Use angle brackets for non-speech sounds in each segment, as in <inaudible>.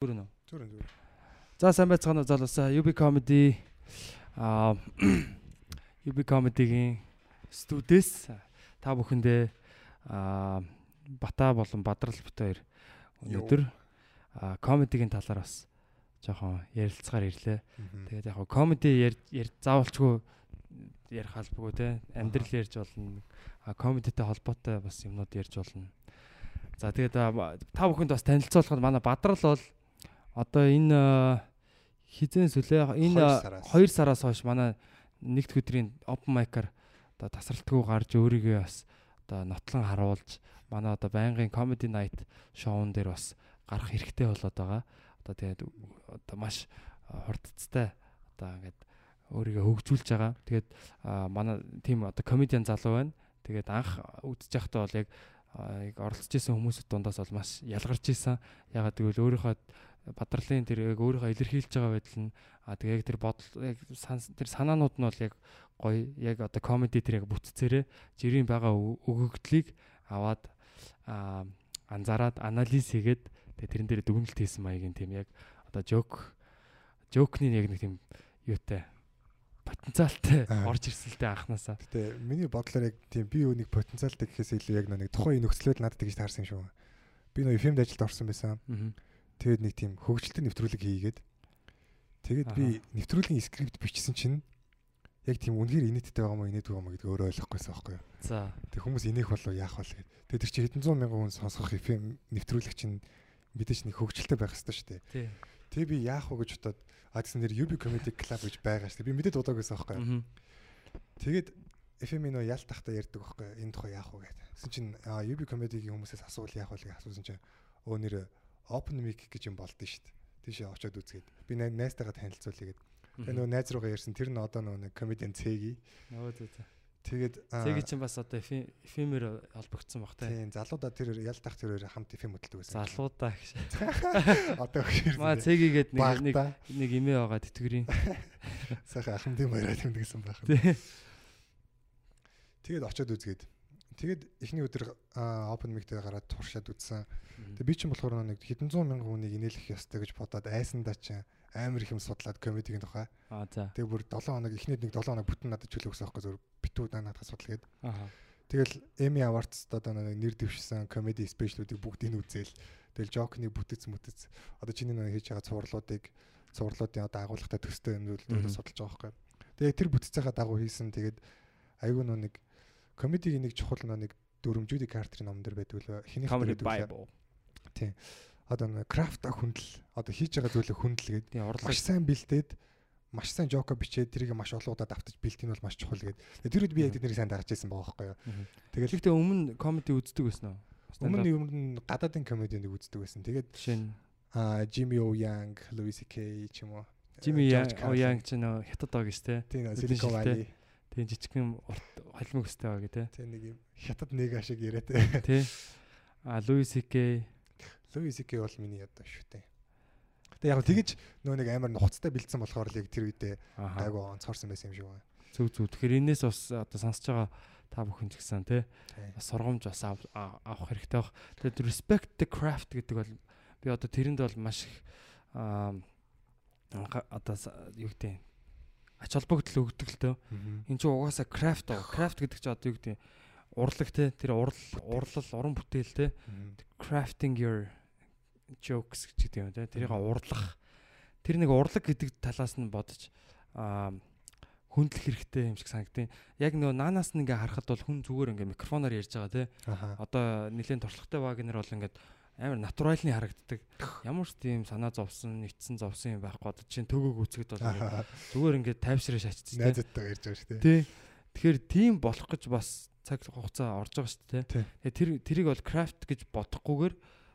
Зүгээр нөө. Зүгээр зүгээр. За сайн байцгаана уу залуусаа. UB comedy аа <clears throat> UB comedy-гийн студиэс та бүхэндээ аа Бата болон Бадрал бит хоёр өнөөдөр аа comedy-гийн талаар бас жоохон ярилцгаар ирлээ. Тэгээд яг comedy ярь заавалчгүй ярих албагүй те амьдрал ярьж болно. Comedy-тэй холбоотой бас юмнууд ярьж болно. За тэгээд та бүхэнд бас танилцуулахад манай Бадрал бол одоо энэ хизээс үлээ энэ 2 сараас хойш манай нэгд өдрийн open mic-аар одоо тасралтгүй гарч өөрийгөө бас одоо нотлон харуулж манай одоо байнгын comedy night шоун дээр бас гарах хэрэгтэй болоод байгаа. Одоо тэгээд одоо маш хурдцтай одоо ингээд өөрийгөө хөгжүүлж байгаа. Тэгээд манай тийм одоо комедиан залуу байна. Тэгээд анх үдчих байхдаа бол яг оролцож исэн хүмүүсүүд дундаас бол маш ялгарч исэн. Ягаад гэвэл өөрийнхөө бадралын тэр яг өөрийнхөө илэрхийлж байгаа байдал нь а тэгээ яг тэр бодол яг тэр санаанууд нь бол яг гоё яг одоо комеди тэр яг бүтцээрээ жирийн байгаа өгөгдлийг аваад анзаараад анализ хийгээд тэгээ тэрэн дээр дүгнэлт хийсэн маягийн тийм яг одоо жок жокны яг нэг тийм юутай потенциалтай орж ирсэлтэй анханасаа. Гэтэ миний бодлоор яг тийм би юу нэг потенциалтай гэхээс илүү яг нэг тухайн нөхцөлөд надад тэгж таарсан юм шүү. Би нөө фильмд ажилд орсон байсан. Тэгээд нэг тийм хөгжилтэй нэвтрүүлэг хийгээд тэгээд би нэвтрүүлгийн скрипт бичсэн чинь яг тийм үнэхээр инээдтэй байгаа мó инээдгүй байгаа мó гэдгийг өөрөө ойлгохгүйсэн байхгүй юу. За. Тэг хүмүүс инех болов яах вэ гэд. Тэгээд тэр чинь хэдэн зуун мянган хүн сонсох FM нэвтрүүлэг чинь мэдээж нэг хөгжилтэй байх хэрэгтэй шүү дээ. Тий. Тэгээ би яах вэ гэж бодоод а гэсэн нэр UB Comedy Club гэж байгаа шүү дээ. Би мэдээд удааг байсан байхгүй юу. Тэгээд FM-ийн нөө ялт тахта ярьдаг байхгүй юу. Энэ тухай яах вэ гэдэг. Тэгсэн чинь UB Comedy-гийн хүмүүсээс асуувал яах вэ гэж асуусан чинь өө нэр open mic гэж юм болдсон шүү дээ. Тийшээ очиод үзгээд би найзтайгаа танилцуулъя гэдэг. Тэгээ нөгөө найз руугаа ярьсан тэр нь одоо нөгөө comedian цэги. Нөгөө зөө зөө. Тэгээд цэги чинь бас одоо эфемер холбогдсон баг тийм залуудаа тэр ялдах тэр хоёр хамт эфем хөдөлдөг байсан. Залуудаа гэж. <laughs> Одоо гэхээр маа цэgiгээд нэг нэг нэг имээ байгаа тэтгэврийн. <laughs> Сайхан ахмадын баяраа тэмдэгсэн байх. Тэгээд очиод үзгээд Тэгээд эхний өдөр open mic-тэй гараад туршаад үзсэн. Тэгээд би ч юм болохоор нэг хэдэн зуун мянган хүнийг инээлэх ёстой гэж бодоод айсандаа чинь амар их юм судлаад комедигийн тухай. Аа за. Тэгээд бүр 7 хоног эхнийд нэг 7 хоног бүтэн надад чөлөө өгсөн байхгүй зөв битүү надад судлаад. Аа. Тэгэл Emmy Awards одоо нэг нэр дэвшсэн комеди спешиалуудыг бүгдийг нь үзээл. Тэгэл жокны бүтэц мүтэц. Одоо чиний нэг хийж байгаа цувралуудыг цувралуудын одоо агуулгатай төстэй юм зүйл судалж байгаа байхгүй. Тэгээд тэр бүтцийнхаа дагуу хийсэн тэгээд айгүй нэг комедигийн нэг чухал нэг дүрмжүүдийн картрын ном дэр байдаг л хэнийг байдаг. Тийм. Одоо нэг крафт хүндэл одоо хийж байгаа зүйлээ хүндэл гэдэг. Маш сайн бэлдээд маш сайн жоко бичээд тэрийг маш олон удаа давтаж бэлтгэх нь бол маш чухал гэдэг. Тэр үед би яг тэднийг сайн дагаж байсан байгаа байхгүй юу. Тэгэл ихтэй өмнө комеди үздэг байсан уу? Өмнө нь өмнө гадаадын комединд үздэг байсан. Тэгээд жишээ нь а Jimmy O Yang, Louis C.K. ч юм уу. Jimmy O Yang ч нөө хятад дог шүү дээ. Тийм Silicon Valley. Тийм жижигхэн холимог өстэй байгаа гэ тэ. Нэг юм хятад нэг ашиг яриа <laughs> тэ. Тий. А Луи Сик. Луи Сик бол миний ядаа шүү дээ. Гэтэ яг тэгэж нөө нэг амар нухацтай бэлдсэн болохоор л яг тэр үедээ айгу онцгорсон байсан юм шиг байна. Зүг зүг. Тэгэхээр энэс бас одоо сонсож байгаа та бүхэн ч гэсэн тий. Бас сургамж бас авах хэрэгтэй баг. Тэгээд respect the craft гэдэг бол би одоо тэрэнд бол маш их одоо юу гэдэг ач холбогдол өгдөг л төө. Энд чинь угаасаа крафт аа. Крафт гэдэг чинь одоо юу гэдэг урлаг те тэр урал урлал уран бүтээл те crafting your jokes гэдэг юм те тэрийг урлах тэр нэг урлаг гэдэг талаас нь бодож аа хүндлэх хэрэгтэй юм шиг санагдیں۔ Яг нөгөө наанаас нь ингээ харахад бол хүн зүгээр ингээ микрофоноор ярьж байгаа те. Одоо нэлээд туршлагатай вагнер бол ингээ амар натуральны харагддаг. Ямар ч тийм санаа зовсон, нэтсэн зовсон юм байхгүй. Одоо чинь төгөөг үцгэд бол <laughs> зүгээр ингээд тайвшраа шатчихсан. Найзуудтай ярьж байгаа шүү дээ. Тий. Тэгэхээр тийм болох гэж бас цаг хугацаа орж байгаа шүү дээ. Тэгээ тэр тэрийг бол крафт гэж бодохгүйгээр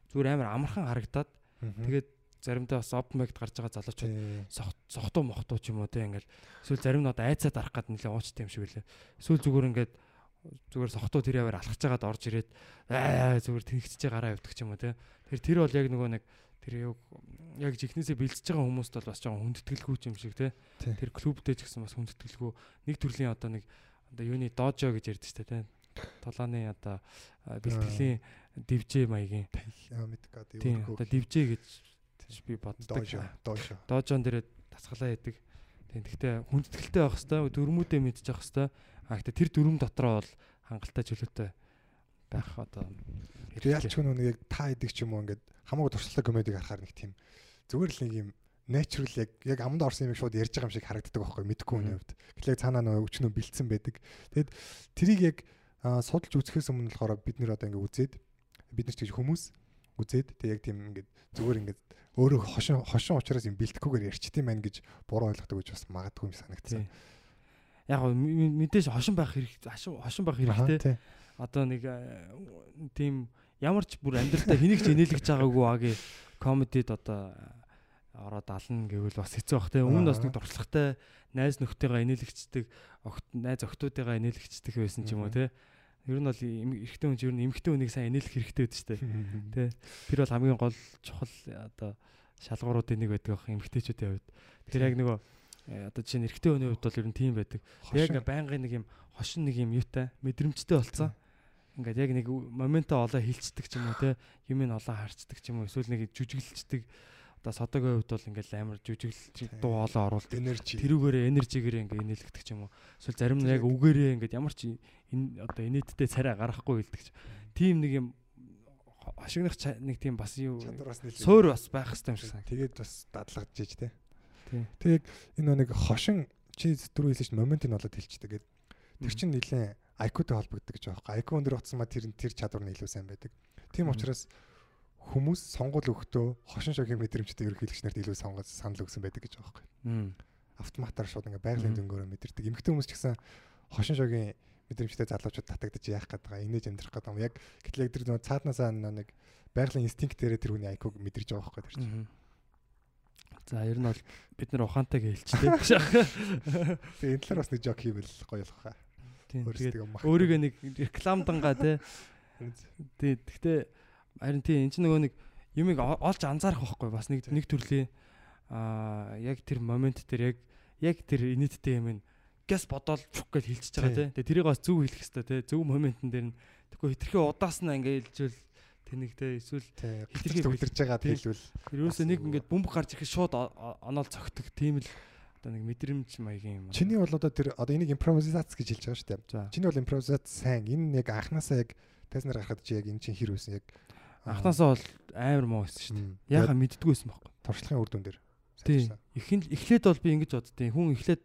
зүгээр амар амархан харагдаад тэгээд заримдаа бас обмэгд гарч байгаа залуучууд сохтуу мохтуу ч юм уу те ингээл эсвэл зарим нь одоо айцаа дарах гад нэлээ уучтай юм шиг үлээ. Эсвэл зүгээр ингээд зүгээр сохтуу тэр яваар алхаж байгаад орж ирээд аа зүгээр тэнхчихээ гараа явдаг ч юм уу те. Тэр тэр бол яг нөгөө нэг тэр яг жихнээсээ бэлдэж байгаа хүмүүст бол бас жоохон хүндэтгэлгүй юм шиг те. Тэр клубтэй ч гэсэн бас хүндэтгэлгүй нэг төрлийн одоо нэг одоо юуны дожо гэж ярьдаг шүү дээ те. Толооны одоо бэлтгэлийн дивжээ маягийн. Аа мэддэг. Тийм одоо дивжээ гэж би боддог. Доожо. Доожон дээр тасгалаа яадаг. Тэгтээ хүндэтгэлтэй байх хэвээр дөрмүүдээ мэдчих хэвээр. А гэхдээ тэр дөрөм дотроо бол хангалттай чөлөөтэй байх одоо ялч хүн нэг яг та идэг ч юм уу ингээд хамаагүй туршлагатай комедиг харахаар нэг тийм зүгээр л нэг юм natural яг яг амд орсон юм шууд ярьж байгаа юм шиг харагддаг байхгүй мэдгүй хүний хувьд. Гэтэл цаанаа нөгөө өчнөө бэлдсэн байдаг. Тэгэд тэрийг яг судалж үзэхээс өмнө болохоор бид нэр одоо ингээд үзээд бид нар ч гэж хүмүүс үзээд тэг яг тийм ингээд зүгээр ингээд өөрөө хошин хошин учраас юм бэлтгэхгүйгээр ярьчт юм байна гэж буруу ойлгодог гэж бас магадгүй юм санагдсан. Яг мэдээж хошин байх хэрэгтэй хошин байх хэрэгтэй. Одоо нэг тийм ямар ч бүр амьдралдаа хэнийг ч инээлгэж байгаагүй агийн комедид одоо ороод ална гэвэл бас хэцүү бах те өмнө бас нэг дуршлагтай найз нөхдөйгээ инээлгчдэг найз охтуудыгаа инээлгчдэг байсан ч юм уу те Ер нь бол эрэгтэй хүн ер нь эмэгтэй хүнийг сайн энэлэх хэрэгтэй байдаг шүү дээ. Тэ. Тэр бол хамгийн гол чухал одоо шалгууруудын нэг байдаг ах эмэгтэйчүүдийн хувьд. Тэр яг нөгөө э, одоо жишээ нь эрэгтэй хүний хувьд бол ер нь тийм байдаг. Яг байнгын нэг юм хошин нэг юм юутай мэдрэмжтэй болцсон. Ингээд яг нэг моментоо олоо хилчдэг ч юм уу те юм ин олоо харцдаг ч юм уу эсвэл нэг жүжиглэлцдэг одоо содогийн хувьд бол ингээл амар жүжиглэл дуу хоолой оруулдаг. Энержи. Тэрүүгээрээ энержигээр ингээ инээлгдэг ч юм уу. Эсвэл зарим нь яг үгээрээ ингээд ямар ч энэ одоо инээдтэй царай гаргахгүй хэлдэг ч. Тим нэг юм ашигнах нэг тийм бас юу суур бас байх хэрэгтэй юм шиг сан. Тэгээд бас дадлагдж иж тээ. Тэгээд энэ нэг хошин чи дөрөв хэлсэн чинь моментыг болоод хэлчихдэг. Тэгээд тэр чинь нэлээд IQ-тэй холбогддог гэж байхгүй. IQ өндөр утсан ма тэр тэр чадвар нь илүү сайн байдаг. Тийм учраас хүмүүс сонгол өгтөө хошин шогийн мэдрэмжтэй ерөнхийлөгч нарт илүү сонгож санал өгсөн байдаг гэж байхгүй. Автоматар шууд ингээ байгалийн дөнгөөрөө мэдэрдэг. Эмэгтэй хүмүүс ч гэсэн хошин шогийн мэдрэмжтэй залуучууд татагдаж яах гээд байгаа. Инээж амьдрах гээд байгаа. Яг гэтэл яг тэр нөө цааднасаа нэг байгалийн инстинктээрээ тэр хүний IQ мэдэрж байгаа байхгүй тэр чинь. За ер нь бол бид нэр ухаантайг хэлчихлээ. <laughs> Тэгээ энэ талаар бас нэг жок хийвэл гоё болох хаа. Тийм. Өөрийгөө нэг реклам дангаа тий. Тий. Гэхдээ Харин тийм эн чинь нөгөө нэг юмыг олж анзаарах байхгүй бас нэг нэг төрлийн аа яг тэр момент дээр яг яг тэр инээдтэй юм гэс бодоол чук гэж хэлчихэж байгаа тий. Тэгээ тэрийг бас зөв хэлэх хэрэгтэй тий. Зөв моментн дээр нь тэгэхгүй хитрхи удаасна ингээ хэлжүүл тэнэгтэй эсвэл хитрхи үлдэрж байгаа хэлвэл ерөөсөө нэг ингээд бөмбөг гарч ирэх шууд оноол цогтөг тийм л одоо нэг мэдрэмж маягийн юм. Чиний бол одоо тэр одоо энийг импровизац гэж хэлж байгаа шүү дээ. Чиний бол импровизац сайн. Энэ яг анханасаа яг тайзнаар гарахад чи яг эн чинь хэр байсан яг Анхнаасаа бол амар муу байсан шүү дээ. Яхаа мэддгүй байсан байхгүй. Туршлагын үр дүн дээр. Тийм. Эхлээд бол би ингэж боддیں۔ Хүн эхлээд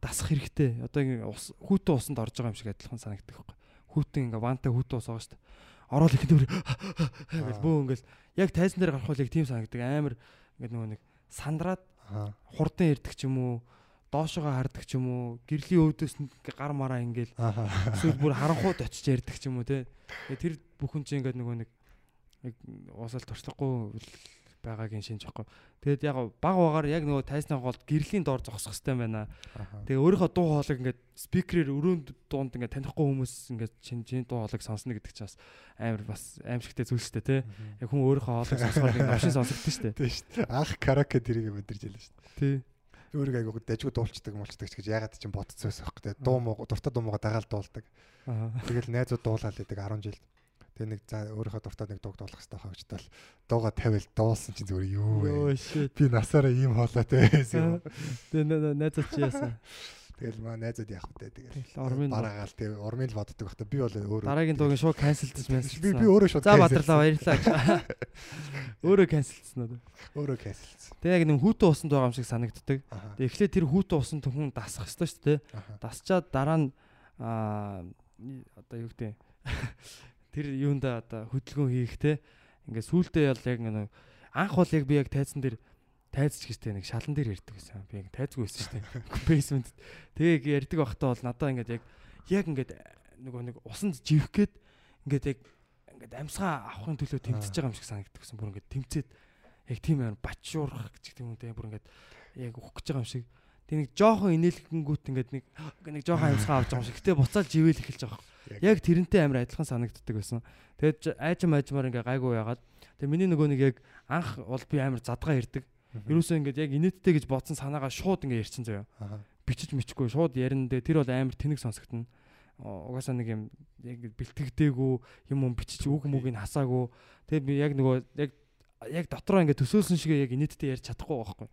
дасах хэрэгтэй. Одоо ингэ ус хүүтэн усанд орж байгаа юм шиг адилхан санагддаг байхгүй. Хүүтэн ингээ вантай хүүтэн ус байгаа шүү дээ. Ороод ихэнд өөр ингээл бөө ингээл яг тайзан дээр гарах үл яг тийм санагддаг. Амар ингээ нөгөө нэг сандраад хурдан ирдэг ч юм уу доошогоо хардаг ч юм уу гэрлийн өвдөөс гар мараа ингээл эсвэл бүр харанхууд очиж ярьдаг ч юм уу те. Тэр бүхэн чинь ингээд нөгөө нэг яг уусаал туршлагагүй байгаагийн шинж байхгүй. Тэгээд яг баг багаар яг нөгөө тайсны хоолд гэрлийн доор зогсох хэрэгтэй байна. Тэгээ өөрийнхөө дуу хоолойг ингээд спикерээр өрөөнд дуунд ингээд танихгүй хүмүүс ингээд чин дуу хоолойг сонсно гэдэг чинь бас амар бас аимшигтэй зүйл шүү дээ тий. Яг хүн өөрийнхөө хоолойг сонсохоор ингээд новшин сонсогдсон шүү дээ. Тий шүү дээ. Анх караоке тэрийг мэдэрч ялаа шүү дээ. Тий. Өөрийг айгуу дажгүй дуулцдаг муулцдаг гэж ягаад ч юм бодцсон байсан байхгүй тий. Дуу муу дуртай дуу мууга дагаал дуулдаг. Тэгэл найзууд дуулаад идэг 10 жил. Тэгээ нэг за өөрийнхөө дуртай нэг дууг дуулах хэрэгтэй хаа гэж тал дууга тавил дуулсан чинь зүгээр юу вэ? Би насаараа ийм хоолойтой байсан. Тэгээ найзууд чи яасан? Тэгэл маа найзууд яах вэ тэгэл. Бараагаал тэгээ ормын л боддог бах та би бол өөрөө дараагийн дуугийн шууд канселдэж байсан. Би би өөрөө шууд За бадралаа баярлалаа. <laughs> Өөрөө канселдсан уу? Өөрөө канселдсан. Тэгээ яг нэг хүүтэн усанд байгаа юм шиг санагддаг. Тэгээ эхлээд тэр хүүтэн усанд хүн дасах хэрэгтэй шүү дээ. Дасчаад дараа нь аа одоо юу гэдэг тэр юунда одоо хөдөлгөөн хийх те ингээд сүултээ бол яг нэг анх бол яг би яг тайзан дээр тайзч гэжтэй нэг шалан дээр ярьдаг байсан. Би яг тайзгүй байсан шүү дээ. Basement. Тэгээ ярьдаг байхдаа бол надаа ингээд яг яг ингээд нөгөө нэг усанд живэх гээд ингээд яг ингээд амьсгаа авахын төлөө тэмцэж байгаа юм шиг санагддаг гэсэн. Бүр ингээд тэмцээд яг тийм амар бачуурах гэж тийм үнтэй бүр ингээд яг ухах гэж байгаа юм шиг. Тэг нэг жоохон инээлгэнгүүт ингээд нэг <gasps> нэг жоохон амьсгаа авч байгаа юм шиг. Гэтэ буцаал живэл эхэлж байгаа. Яг тэрнтэй амар адилхан санагддаг байсан. Тэгээд айжм айжмаар ингээ гайгүй яагаад. Тэгээд миний нөгөө нэг яг анх бол би амар задгаа ирдэг. Юусэн ингээд яг инээдтэй гэж бодсон санаагаа шууд ингээ ярьсан заяа. Бичиж мичгүй шууд ярина дэ тэр бол амар тэнэг сонсогдно. Угаасаа нэг юм яг бэлтгэдэггүй юм юм бичиж үг мүгийг хасаагүй. Тэгээд би яг нөгөө яг яг дотроо ингээд төсөөсөн шиг яг инээдтэй ярьж чадахгүй байхгүй.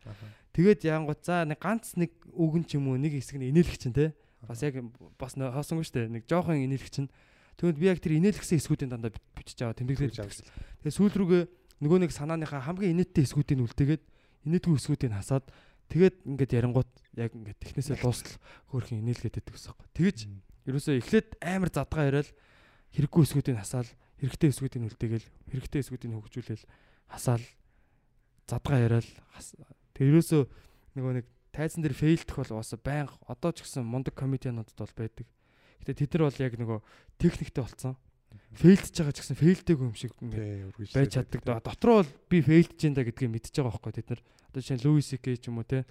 Тэгээд яангууд за нэг ганц нэг үгэн ч юм уу нэг хэсэг нь инээлэх чинь те. Бас яг бас хоосонгүй шүү дээ. Нэг жоохон инээлэх чинь. Тэгвэл би яг тэр инээлгсэн хэсгүүдийн дандаа бичиж аваа тэмдэглээд. Тэгээд сүүл рүүгээ нөгөө нэг санааныхаа хамгийн инээдтэй хэсгүүдийг үлдээгээд инээдгүй хэсгүүдийг хасаад тэгээд ингээд ярингууд яг ингээд технээсээ дуустал хөөрхөн инээлгээд байдаг гэсэн юм. Тэгэж ерөөсөө эхлээд амар задгаа яриад хэрэггүй хэсгүүдийг хасаал хэрэгтэй хэсгүүдийг үлдээгээл хэрэгтэй хэсгүүдийг хөгжүүлээл хасаал задгаа яриад тэг ерөөсөө нөгөө нэг тайзан дээр фейлдэх бол бас байнга одоо ч гэсэн мундаг комедиануудад бол байдаг. Гэтэ тэд нар бол яг нөгөө техниктэй болцсон. Фейлдж байгаа ч гэсэн фейлдэг юм шиг байж чаддаг. Дотроо бол би фейлдж энэ гэдгийг мэдчихэж байгаа байхгүй тэд нар. Одоо жишээ нь Луис К ч юм уу те.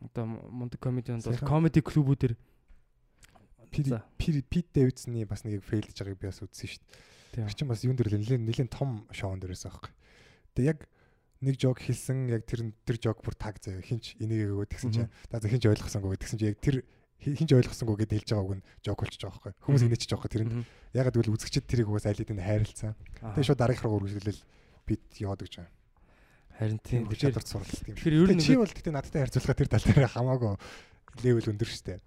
Одоо мундаг комедианууд бол комеди клубүүдэр Пит Дэвидсны бас нэг фейлдж байгааг би бас үзсэн шүү дээ. Тэр чинь бас юун дээр нэлээд нэлээд том шоунд дээрээс аахгүй. Тэгээ яг нэг жок хэлсэн яг тэр тэр жок бүр таг заяа. Хинч энийг өгөө тэгсэн чинь за хинч ойлгосонгүй тэгсэн чинь яг тэр хинч ойлгосонгүй гэдээ хэлж байгааг нь жок болчих жоох байхгүй хүмүүс инээчих жоох тэр ягаад гэвэл үзэгчд тэрийг угаас аль хэдийн хайрлцсан тэгээ шууд дараагийнхаа үргэлжлэл бид яваад гэж байна харин тийм чадвар сурлалт юм. тэгэхээр ер нь чи бол тэгтээ надтай харьцуулахад тэр тал дээр хамаагүй левел өндөр штэ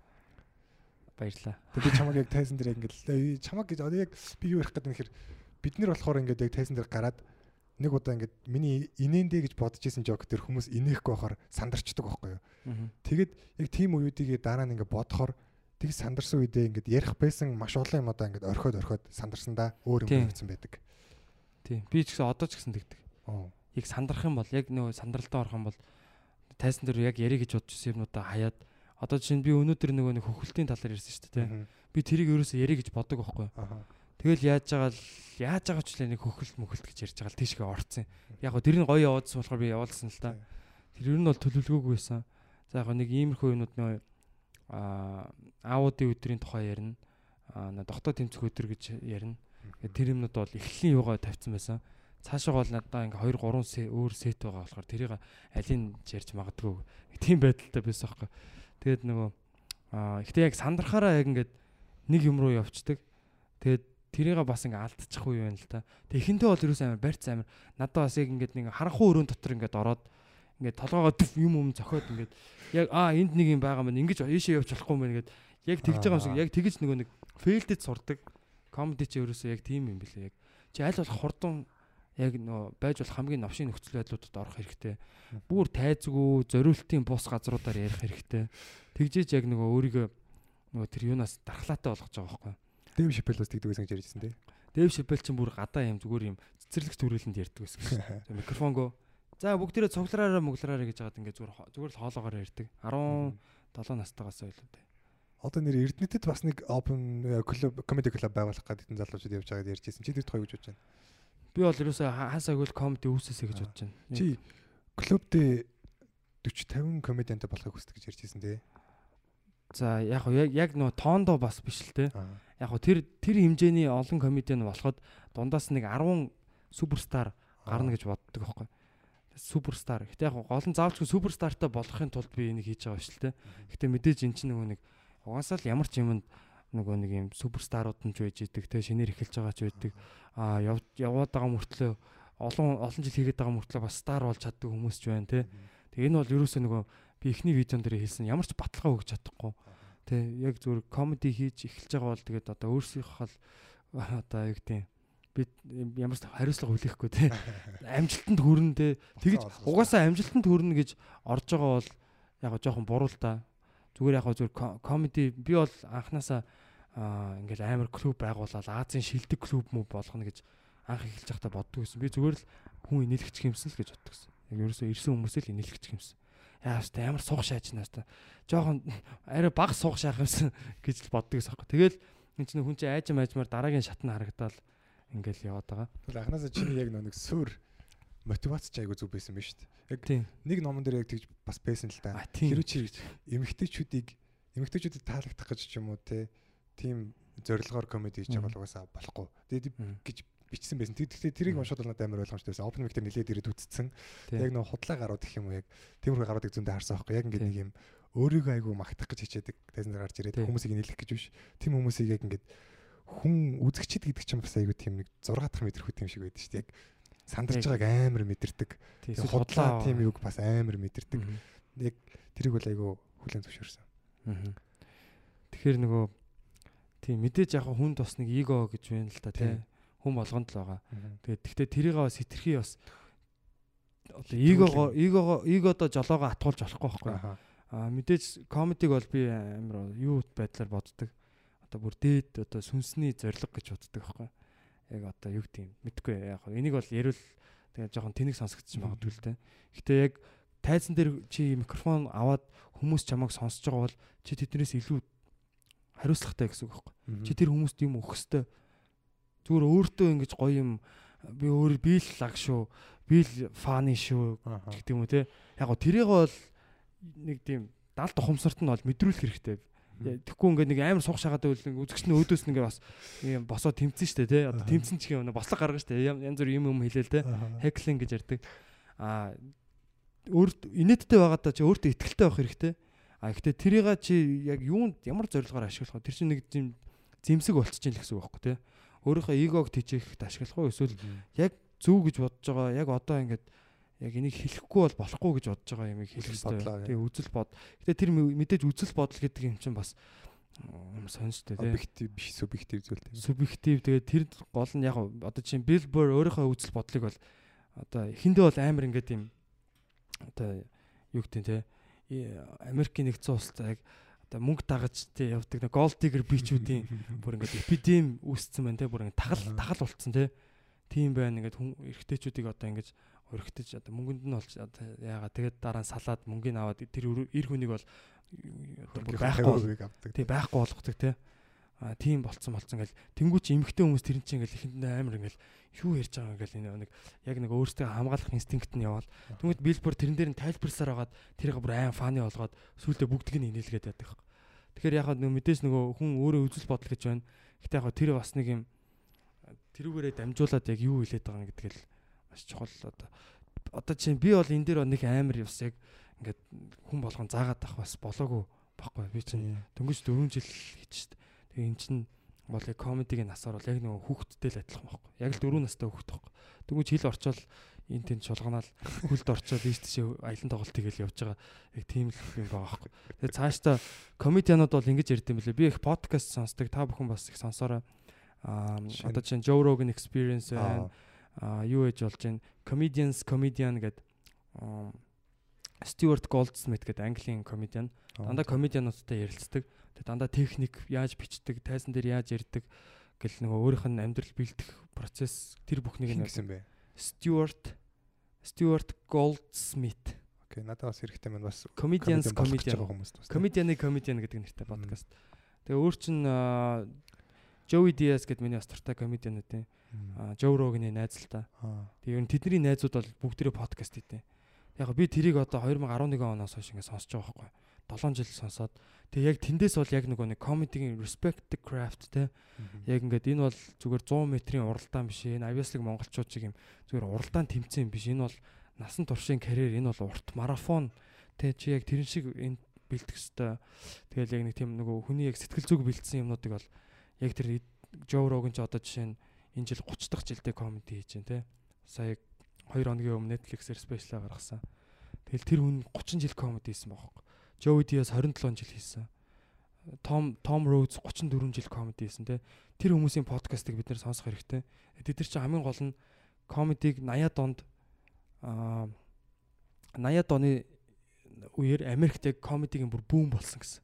баярлаа тэгээ чамаг яг тайзан дээр ингээд чамаг гэж одоо яг би юу ярих гэдэг нь хэрэг бид нар болохоор ингээд яг тайзан дээр гараад нэг удаа ингээд миний инээндээ гэж бодож исэн жок тэр хүмүүс инехгүй байхаар сандарчдаг байхгүй юу. Тэгээд яг тийм үеүүдийг дараа нь ингээд бодохоор тэг сандарсан үедээ ингээд ярих байсан маш олон юм одоо ингээд орхиод орхиод сандарсандаа өөр юм хэрэгцсэн байдаг. Тийм. Би ч гэсэн одоо ч гэсэн тэгдэг. Яг сандрах юм бол яг нөгөө сандралтаа орох юм бол тайсан дээр яг ярих гэж бодож исэн юмудаа хаяад одоо жишээ нь би өнөөдөр нөгөө нэг хөхөлтийн талаар ярьсан шүү дээ. Би тэрийг ерөөсөө ярих гэж боддог байхгүй юу. Тэгэл яаж байгаа л яаж байгаа ч л нэг хөхөлт мөхөлт гэж ярьж байгаа л тийшгээ орцсон. Яг го тэр нь гоё яваадсан болохоор би явуулсан л та. Тэр ер нь бол төлөвлөгөөгүй байсан. За яг нэг иймэрхүү юмуд нөө аа аудио өдрийн тухай ярина. Аа дотоод тэмцэх өдөр гэж ярина. Тэр юмнууд бол эхлэлийн юугаа тавьсан байсан. Цаашаа бол надаа ингээ 2 3 өөр сет байгаа болохоор тэрийг алийг ярьж магадгүй. Тийм байдалтай байсан байхгүй. Тэгээд нөгөө аа ихтэй яг сандрахаараа яг ингээд нэг юм руу явцдаг. Тэгээд тэрийг бас ингээ алдчих уу юм л та. Тэг ихэнтэй бол ерөөс амар барьц амар. Надад бас яг ингээд нэг харанхуй өрөөнд дотор ингээд ороод ингээд толгоогоо юм юм зохиод ингээд яг аа энд нэг юм байгаа маань ингэж ийшээ явж болохгүй мэн ингээд яг тэгж байгаа юм шиг яг тэгж нөгөө нэг фейлдэд сурдаг. Комеди чи ерөөсөө яг тийм юм билээ яг. Чи аль болох хурдан яг нөө байж болох хамгийн новшийн нөхцөл байдлуудад орох хэрэгтэй. Бүр тайзгүй, зориултын бус газруудаар ярих хэрэгтэй. Тэгжээж яг нөгөө өөрийгөө нөгөө тэр юунаас дархлаатай болгож байгаа байхгүй. Дэв Шипел бас тэгдэг байсан гэж ярьжсэн тий. Дэв Шипел ч бүр гадаа юм зүгээр юм цэцэрлэгч төрөлөнд ярьдаг байсан гэсэн. <laughs> Микрофонгоо за бүгдээрээ цуглараараа мөглараараа гэж хаад ингээд зүгээр зүгээр л хоолоогоор ярьдаг. 17 настайгаас байлаа тий. Одоо нэр Эрдэнэтэд бас нэг open club comedy club байгуулах гэдэг залуучууд явж байгаад ярьжсэн. Чи тэр тухай гэж бодож байна. Би бол ерөөсөө хасаагүй л comedy үүсэсэ гэж бодож байна. Чи клубд 40 50 комедиантай болохыг хүсдэг гэж ярьжсэн тий. За яг яг нөө тоондоо бас биш л те. Яг тэр тэр хэмжээний олон комедиан болоход дундаас нэг 10 суперстар гарна гэж боддог байхгүй. Суперстар. Гэтэ яг гол нь заавч суперстартай болохын тулд би энийг хийж байгаа л те. Гэтэ мэдээж эн чинь нөгөө нэг угаасаа л ямар ч юмд нөгөө нэг юм суперстарууд нь ч байж идэг те шинээр эхэлж байгаа ч байдаг. Аа яваад байгаа мөртлөө олон олон жил хийгээд байгаа мөртлөө бас стар болж чаддаг хүмүүс ч байна те. Тэг энэ бол ерөөсөө нөгөө би эхний видеон дээр хэлсэн. Ямар ч баталгаа өгч чадахгүй. Тэ яг зүгээр комеди хийж эхэлж байгаа бол тэгээд одоо өөрсдийнхөө одоо юу гэдэг би ямар ч хариуцлага хүлээхгүй те. Амжилтанд хүрнэ те. Тэгэж угаасаа амжилтанд хүрнэ гэж орж байгаа бол яг жоохон буруу л да. Зүгээр яг зүгээр комеди би бол анханасаа ингээл амар клуб байгуулаад Азийн шилдэг клуб мө болгоно гэж анх эхэлж байхдаа боддог байсан. Би зүгээр л хүн инээлгч юмсан л гэж боддогсэн яг ерөөсөө ирсэн хүмүүсээ л инээлгч юмсан яаста ямар суух шааж байна хаста. Жохон арай баг суух шаах юмсан <laughs> гэж л боддог гэсэн юм. Тэгэл энэ чинь хүн чинь айжм айжмаар дараагийн шат нь харагдаад ингээл яваад байгаа. Тэгэл анханасаа чиний яг нэг сүр мотивац ч айгу зүг байсан биз дээ. Яг нэг номон дээр яг тэгж бас байсан л да. Хэрвээ чи эмэгтэйчүүдийг эмэгтэйчүүдэд таалагдах гэж ч юм уу те тийм зорилгоор комеди хийж байгаа угаасаа болохгүй. Тэгээд гэж бичсэн байсан. Тэгэхдээ тэрийг уншаад бол надад амар ойлгомжтой байсан. Open mic-ээр нилээд ирээд үтцсэн. Яг нэг худлаа гарууд гэх юм уу яг тиймэрхүү гаруудыг зөндөө харсан байхгүй. Яг ингээд нэг юм өөрийгөө айгүй магтах гэж хичээдэг тайзан дээр гарч ирээд хүмүүсийг нийлэх гэж биш. Тим хүмүүсийг яг ингээд хүн үзэгчд гэдэг чинь бас айгүй тийм нэг 6 дахь мэдрэх үт юм шиг байдаг шүү дээ. Яг сандарч байгааг амар мэдэрдэг. Тийм худлаа тийм юг бас амар мэдэрдэг. Яг тэрийг бол айгүй хүлэн зөвшөөрсөн. Тэгэхээр нөгөө тийм мэдээж яг хүнд бас нэг эго гэж байна л та тий. Хүн болгонд л байгаа. Тэгээд тэгтээ тэрийг бас хитрхи бас одоо эго эго эгодо жолоогоо атгуулж болохгүй байхгүй. Аа мэдээж комедиг бол би амар юу байдлаар боддог. Одоо бүр дээд одоо сүнсний зориг гэж боддог байхгүй яг одоо юу гэдэм мэдгүй яг энийг бол ярил тэгээ жоохон тэнэг сонсогдчих магадгүй л дээ. Гэтэ яг тайзан дээр чи микрофон аваад хүмүүс чамайг сонсож байгаа бол чи тэднээс илүү хариуцлагатай гэсэн үг байхгүй. Чи тэр хүмүүст юм өгөх хэвээр зүгээр өөртөө ингэж гоё юм би өөр би л лаг шүү. Би л фаны шүү гэдэг юм уу те. Яг го тэрийг бол нэг тийм далд ухамсарт нь бол мэдрүүлэх хэрэгтэй. Тэгэхгүй ингээд нэг амар суух шагаад байвал үзэгч нь өөдөөс нь ингээд бас юм босоо тэмцэн штэ тий. Одоо тэмцэн ч юм бослог гаргана штэ. Янз бүр юм юм хэлээл тий. Хеклинг гэж ярьдаг. Аа өөрт инээдтэй байгаа даа чи өөртөө ихтэлтэй байх хэрэгтэй. А гэхдээ тэрийг чи яг юунд ямар зорилгоор ашиглах вэ? Тэр чинь нэг зэм зэмсэг болчихж ийн л гэсэн үг байхгүй тий. Өөрийнхөө эгог тэжээхэд ашиглах уу эсвэл яг зөв гэж бодож байгаа яг одоо ингээд яг энийг хэлэхгүй бол болохгүй гэж бодож байгаа юм хэлэх хэрэгтэй. Тэгээ үзэл бод. Гэтэ тэр мэдээж үзэл бодол гэдэг юм чинь бас юм сонжтой тийм. Объектив биш субъектив зүйл тийм. Субъектив тэгээ тэр гол нь яг одоо чинь Billboard өөрийнхөө үзэл бодлыг бол одоо эхэндээ бол амар ингээд юм одоо юу гэдэг те Америкийн нэгдсэн улсад яг одоо мөнгө дагаж те явдаг нэг gold digger бичүүдийн <laughs> бүр ингээд эпидем үүссэн байна те бүр ингээд тагал тагал болцсон те тийм байна ингээд хүн эрэгтэйчүүдийг одоо ингээд өргөтөж одоо мөнгөнд нь болж яагаад тэгээд дараа нь салаад мөнгөний аваад тэр эр хүнийг бол одоо байхгүй авдаг. Тийм байхгүй болгодог тий. А тийм болцсон болцсон гэл. Тэнгуүч эмгтэй хүмүүс тэр чинь ингээл ихэнд амар ингээл юу ярьж байгаа ингээл нэг яг нэг өөртөө хамгаалах инстинкт нь явал тэнгуүт билбор тэрэн дээр нь тайлбарсаар хагаад тэрийг бүр аим фаны болгоод сүултээ бүгдийг нь инээлгээд байдаг. Тэгэхээр яг нэг мэдээж нөгөө хүн өөрөө үзэл бодол гэж байна. Гэтэ яг тэр бас нэг юм тэрүүгээрээ дамжуулаад яг юу хэлээд байгаа юм гэдгийг маш чухал одоо. Одоо чинь би бол энэ дээр нэг амар бас яг ингээд хүн болгон заагаад авах бас болоогүй баггүй би чинь дөнгөж 4 жил штэ тэгээ эн чинь бол яг комедигийн насаар бол яг нэг хүүхдтэй л адилхан байхгүй. Яг л 4 настай хүүхд байхгүй. Дөнгөж хэл орчоол энэ тэнд шулганаал хүлд орчоод ийш тийш аялан тоглолт хийгээл явж байгаа яг тийм л юм байгаа байхгүй. Тэгээ цаашдаа комедианууд бол ингэж ярьд юм лээ би их подкаст сонсдог. Та бүхэн бас их сонсороо а одоо чинь Joe Rogan experience байна. А юу ээж болж байна? Comedians comedian гэдэг Стюарт Голдсмит гэдэг английн комедиан дандаа комедиануудтай ярилцдаг. Тэгээ дандаа техник яаж бичдэг, тайзан дээр яаж ярьдаг гэл нөгөө өөрийнх нь амьдрал бэлдэх процесс тэр бүхнийг нь гэсэн бэ. Стюарт Стюарт Голдсмит. Окей, надад бас хэрэгтэй маань бас comedians comedian. Comedian comedian гэдэг нэртэй подкаст. Тэгээ өөр чин Joey Diaz гэдэг миний бас туртай комедиануудын Joe Rogan-ы найз л та. Тэгээ ер нь тэдний найзууд бол бүгдээрээ подкаст хийдэг. Яг би тэрийг одоо 2011 оноос хойш ингээд сонсож байгаа байхгүй. 7 жил сонсоод тэгээ яг тэндээс бол яг нөгөө нэг comedy-гийн respect the craft те. Яг ингээд энэ бол зүгээр 100 метрийн уралдаан биш. Энэ авьяаслаг монголчууд шиг юм зүгээр уралдаан тэмцээн биш. Энэ бол насан туршийн карьер энэ бол урт марафон те чи яг тэрэн шиг энэ бэлтгэх хэвээр. Тэгэл яг нэг тийм нөгөө хүний яг сэтгэл зүг бэлдсэн юмнуудыг бол яг тэр Joe Rogan ч одоо жишээ нь энэ жил 30 дахь жилдээ комеди хийж байна те. Сая 2 хоногийн өмнө Netflix-ээр спешиал гаргасан. Тэгэл тэр хүн 30 жил комеди хийсэн байхгүй. Joey Diaz 27 жил хийсэн. Том Том Rhodes 34 жил комеди хийсэн те. Тэр хүмүүсийн подкастыг бид нэр сонсох хэрэгтэй. Тэд нар чинь хамгийн гол нь комедиг 80-аад онд аа 80-аад оны үеэр Америкт яг комедигийн бүр бүүм болсон гэсэн.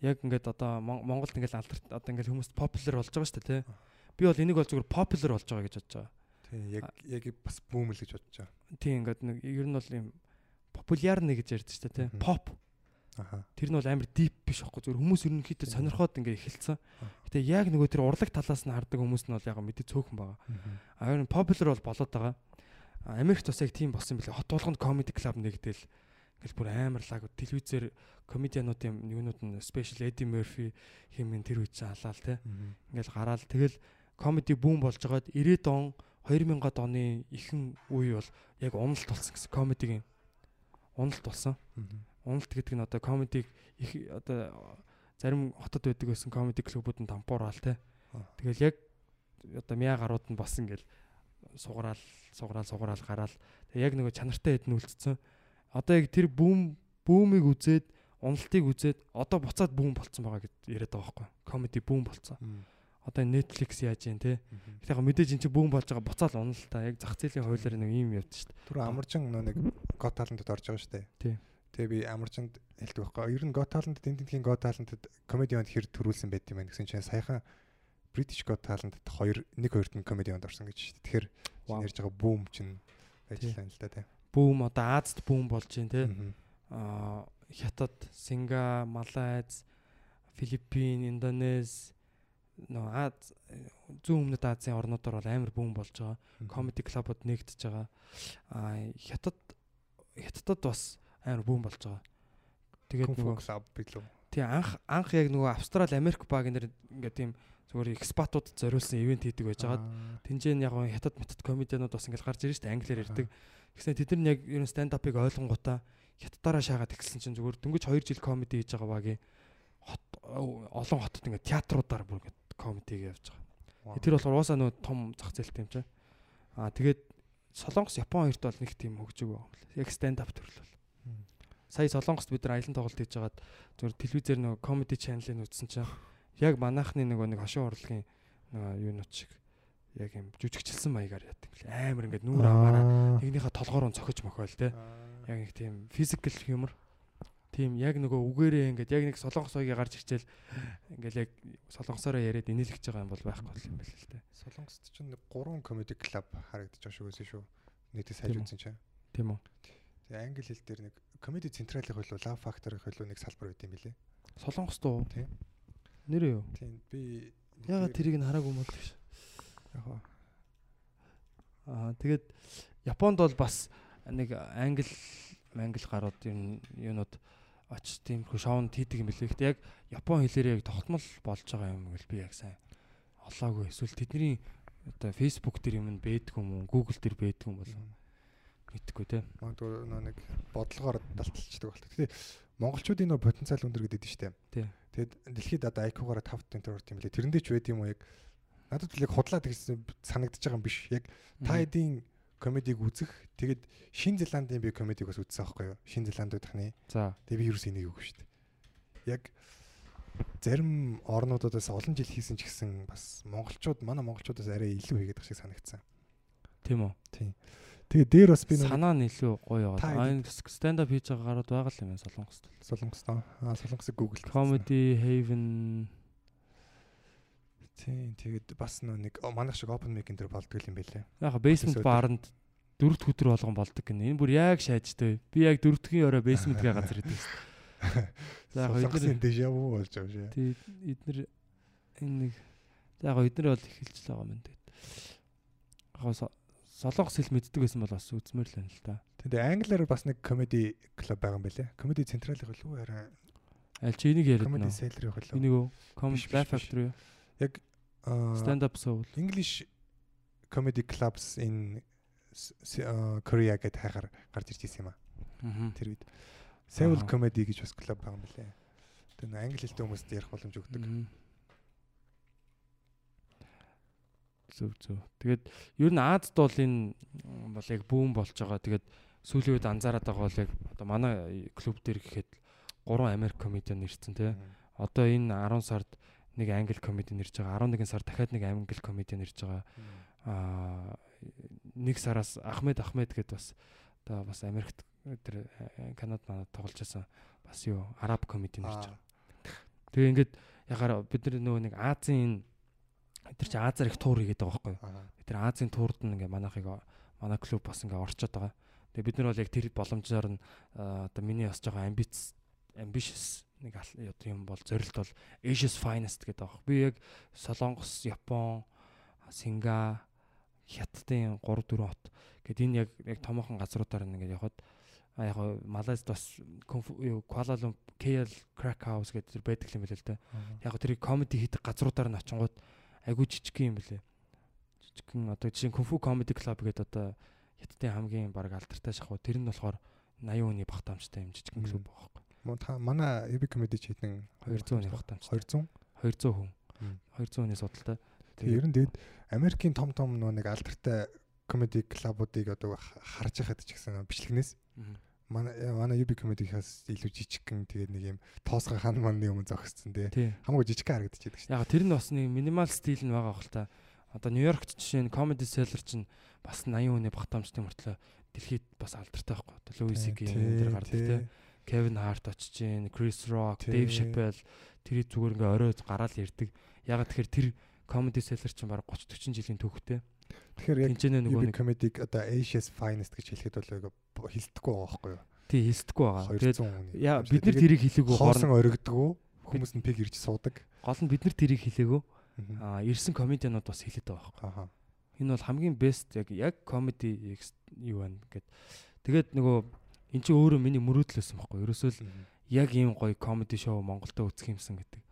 Яг ингээд одоо Монголд ингээд алдарт одоо ингээд хүмүүс популяр болж байгаа шүү дээ тий. Би бол энийг бол зүгээр popular болж байгаа гэж бодож байгаа. Тийм яг яг бас бүүм л гэж бодож байгаа. Тийм ингээд нэг ер нь бол юм популярны гэж ярьдаг шүү дээ тийм pop. Тэр нь бол амар deep биш байхгүй зүгээр хүмүүс ерөнхийдөө сонирхоод ингээд эхэлсэн. Гэтэ яг нөгөө тэр урлаг талаас нь хардаг хүмүүс нь бол яг мэдээ цөөхөн байгаа. А ер нь popular бол болоод байгаа. Америкт бас яг тийм болсон билээ. Хот болгонд comedy club нэгдэл ингээл бүр амар лаг телевизээр комедиануудын юунууд нь special Eddie Murphy хэмээн тэр үе чинь халаал те. Ингээл гараал тэгэл комеди бүүм болж байгаад 90-ад он 2000-ад оны ихэнх үе бол яг уналт болсон гэсэн комедигийн уналт болсон. Уналт гэдэг нь одоо комедиг их одоо зарим хотод байдаг байсан комеди клубүүд нь тампуураал те. Тэгэл яг одоо мяа гарууд нь бас ингээл сугараал сугараал сугараал гараал тэг яг нөгөө чанартай хэд нүлцсэн. Одоо яг тэр бүүм бүүмийг үзээд уналтыг үзээд одоо буцаад бүүм болцсон байгаа гэд яриад байгаа байхгүй. Комеди бүүм болцсон. Одоо Netflix яаж юм те. Гэтэ яг мэдээж эн чинь бүүм болж байгаа буцаал уналта яг зах зээлийн хуулиар нэг юм явд шүү дээ. Түр амаржин нөө нэг гот талантад орж байгаа шүү дээ. Тий. Тэгээ би амаржинд хэлдэг байхгүй. Ер нь гот талантад энэ тентгийн гот талантад комедианд хэр төрүүлсэн байт юм байна гэсэн чинь саяхан British Got Talent-д хоёр нэг хоёрт нь комедианд орсон гэж шүү дээ. Тэгэхээр ярьж байгаа бүүм чинь ажиллаа л да тий. Бүүм одоо Азад бүүм болж байна тий. Аа Хятад, Синга, Малайз, Филиппин, Индонез нөө Аз зүүн өмнөд Азийн орнуудаар бол амар бүүм болж байгаа. Comedy club-ууд нэгдэж байгаа. Аа Хятад Хятадд бас амар бүүм болж байгаа. Тэгээд нөгөө club билүү. Тий анх анх яг нөгөө Австрал, Америк баг энэ ингээд тийм зүгээр экспатууд зориулсан ивент хийдэг байж байгаа. Тинжээ яг хятад метод комедианууд бас ингээд гарч ирж штэ англиар ярьдаг. Тэгсэн тэд нар яг ер нь stand up-ыг ойлгонгуудаа хятадаараа шаагаад ихсэн чинь зүгээр дөнгөж 2 жил комеди хийж байгаа багийн хот олон хотод ингээд театруудаар бүр ингээд комедиг явж байгаа. Тэр болохоор уусаа нөө том зах зээлтэй юм чинь. Аа тэгээд Солонгос Япон хоёрт бол нэг тийм хөгжиг байгаа юм лээ. Яг stand up төрөл бол. Сая Солонгост бид нар аялан тоглолт хийж байгаад зүгээр телевизээр нөгөө comedy channel-ыг үзсэн чинь яг манайхны нөгөө нэг хошин урлагийн нөгөө юунууд шиг яг юм жүжигчлсэн маягаар яд юм лээ. Амар ингээд нүүр аваараа нэгнийхээ толгоор нь цохиж мохойл те. Яг нэг тийм physical humor. Тийм яг нөгөө үгээрээ ингээд яг нэг солонгос хоёгийг гарч ирчээл ингээд яг солонгосоороо яриад инээлгэж байгаа юм бол байхгүй юм байна л те. Солонгост ч нэг 3 comedy club харагдаж байгаа шүү гэсэн шүү. Нийтээс хайж үзсэн чинь. Тийм үү. Тэгээ англи хэл дээр нэг comedy central-ийн хөлөө love factor-ийн хөлөө нэг салбар байт юм билэ. Солонгост уу? Тийм. Нэр юу? Тийм би ягаад тэрийг нь хараагүй юм бол гэж. Яг Аа тэгээд Японд бол бас нэг англи англи гарууд юм юунууд очиж тиймэрхүү шоунд хийдэг юм билээ. Гэтэ яг Япон хэлээрээ яг тогтмол болж байгаа юм бол би яг сайн олоогүй. Эсвэл тэдний одоо Facebook дээр юм бэдэг юм уу, Google дээр бэдэг юм бол мэдхгүй те. Магадгүй нэг бодлогоор далталцдаг болтой. Гэтэ монголчуудын нөө потенциал өндөр гэдэг нь шүү дээ. Тий. Тэгэд дэлхийд одоо IQ-гаараа 5 тентер орт юм лээ. Тэрэндээ ч байд юм уу яг надад л яг худлаад гэсэн санагдаж байгаа юм биш. Яг та хэдийн комедиг үзэх тэгэд Шин Зеландын би комедиг бас үзсэн аахгүй юу? Шин Зеландуудхны. За. Тэгээ би юу ч энийг үгүй шүү дээ. Яг зарим орнуудаас олон жил хийсэн ч гэсэн бас монголчууд манай монголчуудаас арай илүү хийгээд байгаа шиг санагдсан. Тийм үү? Тийм. Тэгээ дээр бас би санаа нь илүү гоё яваад. Аа stand up хийж байгаа гарууд байгаа л юм Солонгост. Солонгост аа Солонгосыг Google Comedy Haven Тийм тэгээд бас нэг манайх шиг open mic энэ төр болдгоо юм байлээ. Яг basement bar-нд дөрөвд өдөр болгон болдог гэнэ. Энэ бүр яг шаажтай. Би яг дөрөвдгийн орой basement-гээ газар идэв. <laughs> За яг эдгээр дежаву болж байгаа шүү. Тийм эдгээр энэ нэг за яг эдгээр бол эхэлж л байгаа юм тэгээд. Яг солонгос хэл мэддэг байсан бол бас үзмэр л байна л да. Тэгээд англиар бас нэг comedy club байгаа юм байлээ. Comedy Central-ийн хөлөө арай аль чи энийг яриад байна. Comedy Cellar-ийн хөлөө. Энийг үү? Comedy Laugh Factory юу? Яг stand up soul. English comedy clubs in Korea гэдээ хайхаар гарч ирж ирсэн юм аа. Тэр үед Seoul comedy гэж бас клуб байгаа юм билээ. Тэр англи хэлтэй хүмүүст ярих боломж өгдөг. Зөв зөв. Тэгээд ер нь Азад бол энэ бол яг бүүм болж байгаа. Тэгээд сүүлийн үед анзаараад байгаа бол яг одоо манай клуб дээр гэхэд 3 Америк комедиан ирсэн тий. Одоо энэ 10 сард нэг англи комедиан ирж байгаа. 11 сар дахиад нэг англи комедиан ирж байгаа. Аа нэг сараас Ахмед Ахмед гэдээ бас одоо бас Америкт тэр Канад манад тоглож байсан бас юу араб комедиан ирж байгаа. Тэгээ ингээд ягаар бид нар нөгөө нэг Азийн тэр чинь Азар их туур хийгээд байгаа байхгүй юу. Тэр Азийн туурд нь ингээ манайхыг манай клуб бас ингээ орчод байгаа. Тэгээ бид нар бол яг тэр боломжоор нь одоо миний ясж байгаа амбиц ambitious нэг юм бол зорилт бол Asia's finest гэдэг байгаа. Би яг Солонгос, Япон, Синга, Хятадын 3 4 хот гэд энэ яг яг томоохон газруудаар ингээд явхад яг Малайзд бас Куала Лумпур, KL Krakow гэдэг тэр байдаг юм байна л да. Яг тэр комеди хийдэг газруудаар нь очингууд айгуу жижиг юм блэ. Жижигхэн одоо жишээ Kung Fu Comedy Club гэдэг одоо хятадын хамгийн баг алдартай шахуу тэр нь болохоор 80 хүний багтаамжтай юм жижигхэн клуб байхгүй. Манай Epic Comedy ч хэдэн 200 хүний багтаамжтай. 200 200 хүн. 200 хүний судалтай. Тэгээ ер нь дээд Америкийн том том нэг алдартай comedy club-уудыг одоо харж байхад ч гэсэн бичлэгнээс манай манай UB comedy-хаас илүү жижигхэн тэгээд нэг юм тоосгон хан манны өмнө зогссон тий. Хамаагүй жижигхэн харагдчихэдэг шээ. Яг тэр нь бас нэг минимал стил нь байгаа хэл та. Одоо Нью-Йоркт жишээ нь comedy seller чинь бас 80 хүний багтаамжтай мөртлөө дэлхийд бас алдартай байхгүй. Одоо Louis C.K. энэ гардаг тий. Kevin Hart очиж гин, Chris Rock, Dave Chappelle тэр зүгээр ингээ орой гараал ярьдаг. Ягаад тэгэхээр тэр comedy seller чинь баг 30 40 жилийн түүхтэй. Тэгэхээр яг UB comedy одоо Asia's finest гэж хэлэхэд бол хилдэхгүй байгаа байхгүй юу? Тий, хилдэхгүй байгаа. Тэгээд яа бид нар тэрийг хэлээгүй хооронд оригдгоо хүмүүс нь пэг ирж суудаг. Гол нь бид нар тэрийг хэлээгөө. Аа, ирсэн комедианууд бас хэлээд байгаа байхгүй. Аа. Энэ бол хамгийн best яг яг comedy юу байна гэд. Тэгээд нөгөө эн чинь өөрөө миний мөрөөдлөөсөн байхгүй. Ерөөсөө л яг ийм гоё comedy show Монголд үзэх юмсан гэдэг.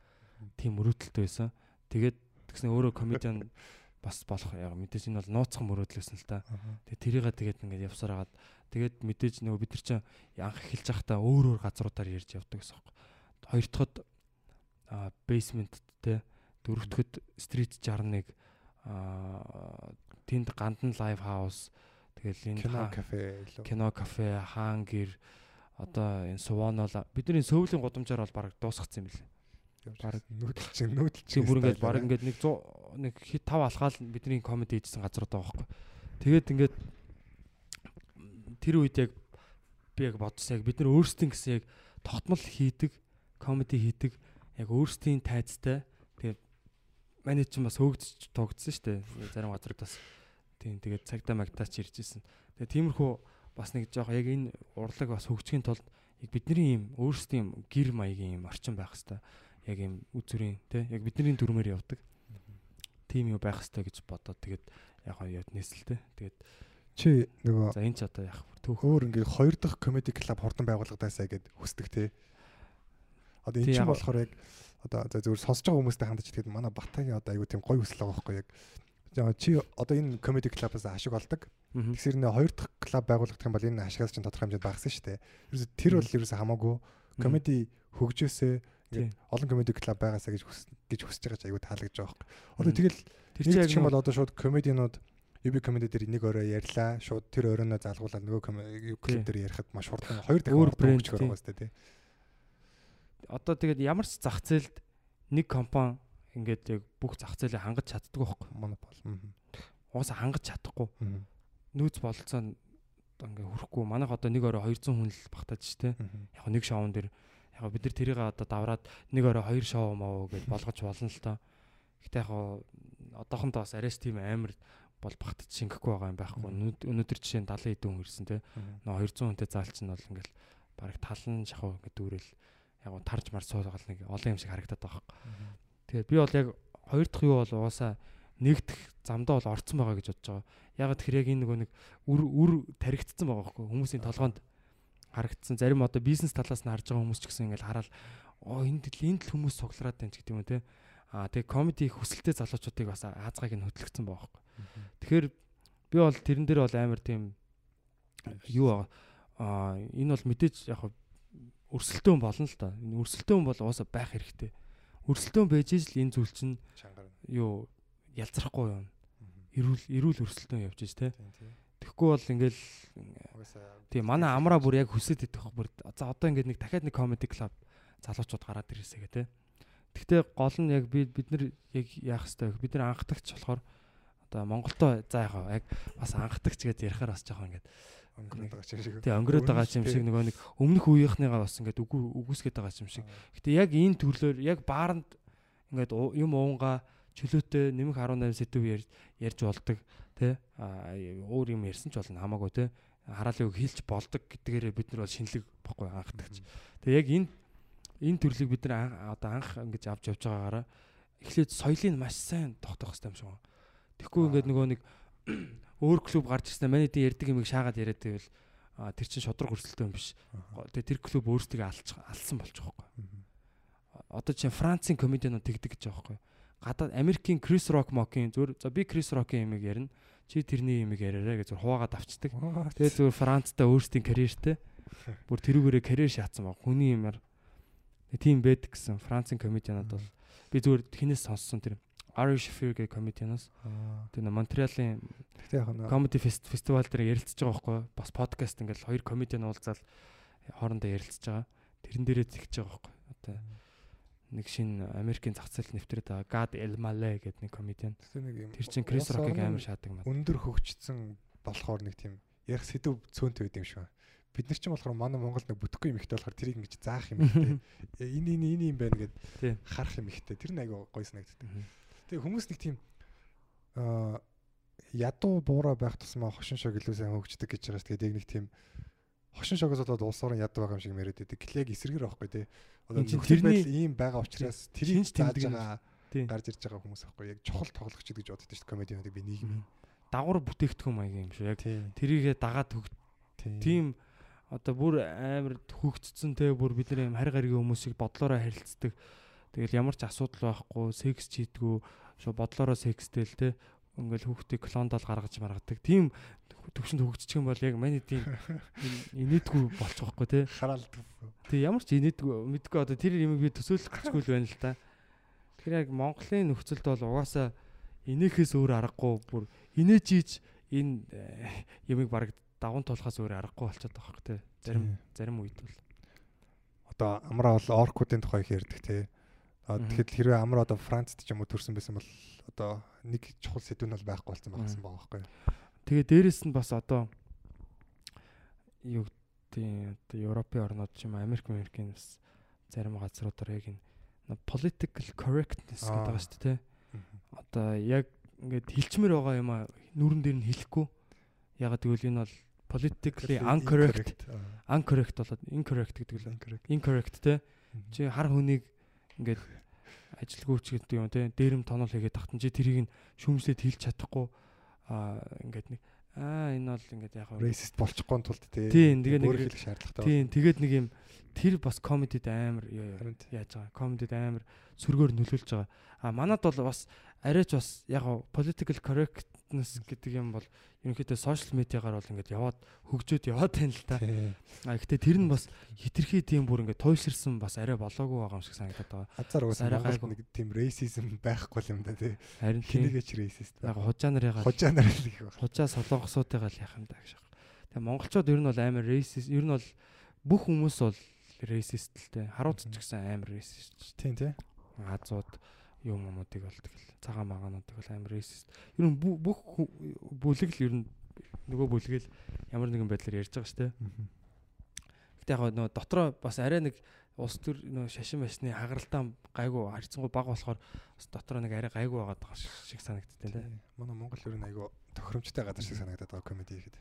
Тийм мөрөөдөлтэй байсан. Тэгээд тэгсэн өөрөө комедиан <laughs> бас болох яг мэдээж энэ бол нууцхан мөрөөдлөөсөн л та. Тэгээд тэрийгээ тэгээд ингээд явсаар хагаад Тэгээд мэдээж нөгөө бид нар чинь анх эхэлж байхдаа өөр өөр газруудаар ярьж явдаг гэсэн юм. Хоёр дахьд а basement те дөрөв дахьд street 61 а тэнд гандан live house тэгэл энэ кино кафе кино кафе хаан гэр одоо энэ сувонол бидний сөвлийн гудамжаар бол баг дуусгацсан юм билээ. Бараг нүүдэлчин нүүдэлчин бүр ингээд баг ингээд нэг 100 нэг хит тав алхаал бидний комеди хийжсэн газрууд байгаа байхгүй. Тэгээд ингээд тэр үед яг би яг бодсон яг бид нар өөрсдийн гэсэн яг тогтмол хийдэг, комеди хийдэг, яг өөрсдийн тайцтай. Тэгээд манай чинь бас хөөгдөж тогтсон шүү дээ. Зарим газрууд бас тийм тэгээд цагтаа магтаач ирж исэн. Тэгээд тиймэрхүү бас нэг жоох яг энэ урлаг бас хөгжихийн тулд яг бидний ийм өөрсдийн гэр маягийн ийм орчин байх хэвээр яг ийм үзүрийн тий яг бидний дүрмээр явдаг. Тийм юу байх хэвээр гэж бодоод тэгээд яг яа нэсэлтэй. Тэгээд Чи нөгөө За энэ ч одоо яг түүх өөр ингээд хоёр дахь comedy club хурдан байгуулгадаасаа гэд хүсдэг те. Одоо энэ чинь болохоор яг одоо за зөвхөн сонсож байгаа хүмүүстэй хандаж тэгээд манай Батагийн одоо аюу тийм гоё хүсэл байгаа байхгүй яг. Чи одоо энэ comedy club-аас ашиг олдог. Тэгэхээр нэ хоёр дахь клуб байгуулах юм бол энэ ашигаас чинь тодорхой хэмжээнд багасан шүү дээ. Ерөөсө тэр бол ерөөсө хамаагүй comedy хөгжөөсөө олон comedy club байгаасаа гэж гэж хүсэж байгаа ч аюу таалагдж байгаа байхгүй. Одоо тэгэл тэр чинь бол одоо шууд comedy-нууд UB comedy дээр нэг орой ярьлаа. Шууд тэр оройноо залгуулаад нөгөө клип дээр ярихад маш хурдан хоёр дахин өөр брэнд байгаа сте тий. Одоо тэгээд ямар ч зах зээлд нэг компани ингээд яг бүх зах зээлийг хангаж чаддаг байхгүй монопол. Уус хангаж чадахгүй. Нүүц бололцоо ингээ хүрхгүй. Манайх одоо нэг орой 200 хүн л багтааж штэ. Яг нэг шоун дээр яг бид нар тэрийг одоо давраад нэг орой хоёр шоу маа гэж болгож болно л тоо. Гэтэ яг одоохондоо бас арайс тийм амар бол багтаж шингэхгүй байгаа юм байхгүй. Өнөөдөр жишээ нь 70 хэдэн хүн ирсэн те. Нөө 200 хүнтэй заалч нь бол ингээл бараг талан шахуу ингээд дүүрэл яг тарж мар суугаад нэг олон юм шиг харагдаад байгаа байхгүй. Тэгээд би бол яг хоёр дахь юу бол угаасаа нэгдэх замдаа бол орцсон байгаа гэж бодож байгаа. Яг тэр яг энэ нөгөө нэг үр үр таригдсан байгаа байхгүй. Хүмүүсийн толгоонд харагдсан. Зарим одоо бизнес талаас нь харж байгаа хүмүүс ч гэсэн ингээл хараад оо энд энд л хүмүүс цуглараад байна ч гэдэг юм те. Аа тэгээ комеди хүсэлтэй залуучуудыг бас Азгааг нь хөтлөгцөн байгаа байхгүй. Тэгэхээр би бол тэрэн дээр бол амар тийм юу аа энэ бол мэдээж яг өрсөлдөөн болно л да. Энэ өрсөлдөөн бол уусаа байх хэрэгтэй. Өрсөлдөөн байж л энэ зүйл чинь юу ялцрахгүй юм. Ирүүл ирүүл өрсөлдөөн явж ш тэ. Тэгэхгүй бол ингээл тийм манай амраа бүр яг хүсэж идэх бүр за одоо ингээд нэг дахиад нэг comedy club залуучууд гараад ирээсэй гэ тэ. Гэхдээ гол нь яг би бид нар яг яах хэвээр бид нар анхдагч болохоор одоо Монголдоо за яг яг бас анхдагч гэдээ ярихаар бас жоохон ингээд өнгөрөөд байгаа юм шиг. Тий, өнгөрөөд байгаа юм шиг нөгөө нэг өмнөх үеийнхнийгаа бас ингээд үгүй үгүйсгээд байгаа юм шиг. Гэтэ яг энэ төрлөөр яг бааранд ингээд юм уунгаа чөлөөтэй нэмэх 18 сэдв ярьж ярьж болдог тий өөр юм ярьсан ч болно хамаагүй тий хараалыг хэлж болдог гэдгээрээ бид нар бол шинэлэг бохгүй анхдагч. Тэгээ яг энэ энэ төрлийг бид нар одоо анх ингэж авч явж байгаагаараа эхлээд соёлыг маш сайн тогтоох хэрэгтэй юм шиг байна Тэгэхгүй ингээд нөгөө нэг <clears throat> өөр клуб гарч ирсэн манай дэ ярддаг юмыг шаагаад яриад байвал тэр чин шодрог өрсөлдөөн биш. Тэгээ тэр клуб өөрсдөө алсан байгаа байхгүй. Одоо чинь Францын комедианууд тэгдэг гэж байгаа байхгүй. Гадаад Америкийн Крис Рок Мокийн зүгээр за би Крис Рокийн юмыг ярина. Чи тэрний юмыг яриараа гэж зүгээр хуваагаад авчдаг. Тэгээ зүгээр Францтай өөрсдийн карьертэй бүр тэрүүгээрээ карьер шаацсан баг. Хүний юмар тийм байдаг гэсэн Францын комедианууд бол би зүгээр хинээс сонссон тэр Ari Shafir гэх комедианаас. Тэгээ Монреалийн Тэгтээ яг нь comedy фестивал дээр ярилцж байгаа байхгүй? Бас подкаст ингээл хоёр комедиан уулзаад хоорондоо ярилцж байгаа. Тэрэн дээрээ зэгж байгаа байхгүй? Одоо нэг шин Америкийн зах зээлд нэвтрээд байгаа God Elmaleh гэдэг нэг комедиан. Тэр чинь Chris Rock-ыг амар шаадаг маа. Өндөр хөгжсөн болохоор нэг тийм ярих сэдв цөөнтэй байд юм шиг байна. Бид нар ч юм болохоор манай Монголд нэг бүтэхгүй юм ихтэй болохоор тэрийг ингэж заах юм ихтэй. <laughs> Энэ энэ энэ юм байна гэд харах юм ихтэй. Тэр нэг айгу гоё санагддаг. Тэгээ хүмүүс нэг тийм аа ядуу буура байх тусмаа хошин шог илүү сайн хөгждөг гэж байгаа шүү. Тэгээд яг нэг тийм хошин шогоос болоод улс орон ядуу байгаа юм шиг мэрэд байдаг. Гэтэл яг эсрэгээр байхгүй тий. Одоо нөхцөл байдал ийм байгаа учраас тэрийг зааж байгаа гарч ирж байгаа хүмүүс байхгүй. Яг чухал тоглогч гэж боддог шүү комедиануудыг би нийгэм. Дагвар бүтээгдэхүүн маяг юм шүү. Яг тэрийгэ дагаад хөг тийм одоо бүр амар хөгжцсөн те бүр бид нар юм харь гаригийн хүмүүсийг бодлороо харилцдаг. Тэгэл ямар ч асуудал байхгүй, секс чийдгүү, шо бодлороо секстэй л те ингээл хүүхдээ клондол гаргаж маргадаг. Тийм төвшөнд хөгжчих юм бол яг маний тийм инээдгүй болчих واخгүй те. Хараалдаггүй. Тэг ямар ч инээдгүй мэдгүй одоо тэр юм би төсөөлөх гэхгүй л байна л та. Тэгэхээр яг Монголын нөхцөлд бол угаасаа инээхээс өөр аргагүй бүр инээж ийж энэ ямиг бараг даван тулахаас өөр аргагүй болчиход байгаа хөөх те. Зарим зарим үед бол одоо амраа бол оркуудын тухай их ярьдаг те. Тэгэхэд хэрвээ амраа одоо Францд ч юм уу төрсэн байсан бол одоо нэг чухал сэдв нь бол байхгүй болсон байсан байгаа байхгүй. Тэгээ дээрэс нь бас одоо юу гэдэг одоо Европын орнууд ч юм Америк Америкийн бас зарим газруудаар яг энэ political correctness гэдэг байгаа шүү дээ. Одоо яг ингээд хилчмээр байгаа юм а нүрэн дээр нь хэлэхгүй. Ягаад гэвэл энэ бол politically incorrect incorrect болоод incorrect гэдэг л incorrect те. Чи хар хүнийг ингээд ажилгүйч гэдэг юм те? Дээрэм тонол хийгээд тахтан чи тэрийг нь шүүмжлээд хэлж чадахгүй. Аа ингээд нэг аа энэ бол ингээд яг racist болчихгүй тулд те. Тийм тэгээ нэг хэлэх шаардлагатай тийм тэгээд нэг юм тэр бас комедид амар яаж байгаа? Комедид амар сүргээр нөлөөлж байгаа. А манад бол бас арайч бас яг political correctness гэдэг юм бол ерөнхийдөө сошиал медиагаар бол ингээд яваад хөгжөөд яваад тань л та. А гэхдээ тэр нь бас хитрхи тийм бүр ингээд туйлширсан бас арай болоогүй байгаа юм шиг санагдаад байгаа. Азар уусаа Монголд нэг тийм racism байхгүй юм да тий. Харин хинэгээч racist. Яг хужаа нарыгаа хужаа нар л их байна. Хужаа солонгосуудыгаа л яах юм да гэж. Тэгээ монголчууд ер нь бол амар racist ер нь бол бүх хүмүүс бол racist л тий. Харууд ч гэсэн амар racist. Тийм тий. Азууд юм юмуудыг болдог л цагаан магаануудыг бол амар racist. Ер нь бүх бүлэг л ер нь нөгөө бүлгээл ямар нэгэн байдлаар ярьж байгаа шүү дээ. Гэтэ яг нөгөө дотроо бас арай нэг улс төр нөгөө шашин машны хагаралтаа гайгүй харьцангуй бага болохоор бас дотроо нэг арай гайгүй байгаа шиг санагддаг тийм. Манай Монгол ер нь айгүй тохиромжтой газар шиг санагдаад байгаа комеди ихэд.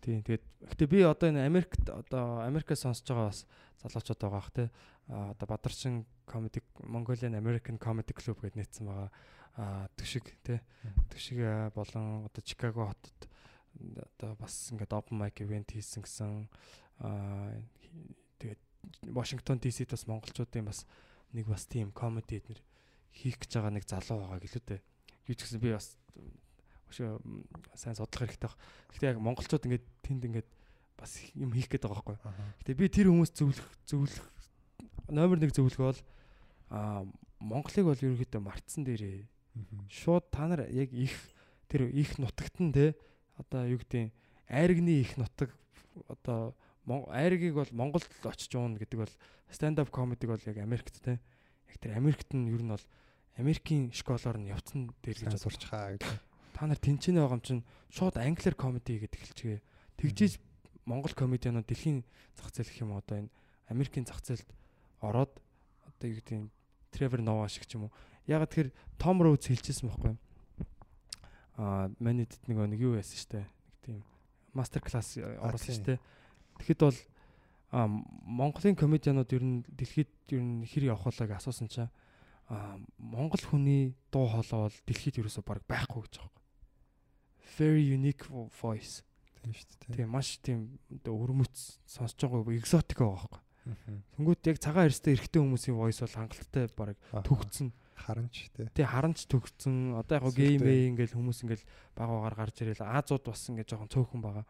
Тийм тэгээд гэтээ би одоо энэ Америкт одоо Америкаас сонсож байгаа бас залуучууд байгаа бах те одоо Бадарчин Comedy Mongolian American Comedy Club гэдээ нээсэн байгаа. А төшиг тий. Төшиг болон одоо Чикаго хотод одоо бас ингээд open mic event хийсэн гэсэн тэгээд Washington DC-д бас монголчуудын бас нэг бас тийм comedy эднэр хийх гэж байгаа нэг залуу байгаа гэлээ дээ. Юу ч гэсэн би бас сайн судлах хэрэгтэй баг. Гэхдээ яг монголчууд ингээд тэнд ингээд бас юм хийх гээд байгаа байхгүй. Гэтэ би тэр хүмүүс зөвлөх зөвлөх номер 1 зөвлөх бол а Монголыг бол ерөөхдөө мартсан дээрээ. Шууд та нар яг их тэр их нутагт нь те одоо юу гэдэг айргны их нутаг одоо айргийг бол Монголд очиж уун гэдэг бол stand up comedy бол яг Америкт те. Яг тэр Америкт нь ер нь бол Америкийн школоор нь явцсан дээр гэж сурч хаа гэдэг. Та нар тэнцэнэ байгаа юм чинь шууд англиар comedy гэдэг хэлчихээ. Тэгжиж Монгол комедианууд дэлхийн зах зээл гэх юм одоо энэ Америкийн зах зээлд ороод одоо юу гэдэг нь Тревор Нова шиг ч юм уу. Яг тэр Том Роуз хэлчихсэн байхгүй юу? Аа манайд нэг нэг юу яасан штэ. Нэг тийм мастер класс оруулсан штэ. Тэгэхэд бол а Монголын комедианууд ер нь дэлхийд ер нь хэр явах болоог асуусан чинь а Монгол хүний дуу хоолой бол дэлхийд ерөөсөө баг байхгүй гэж байгаа. Very unique voice. Тийм шүү дээ. Тийм маш тийм өрмөц сонсож байгаа экзотик байгаа байхгүй. Тэнгүүт яг цагаан хэрстэй эрэгтэй хүмүүсийн voice бол хангалттай баг төгцсөн. Харанч тий. Тий харанч төгцсөн. Одоо яг геймээ ингээл хүмүүс ингээл баг багаар гарч ирэл Азууд бас ингээд жоохон цөөхөн байгаа.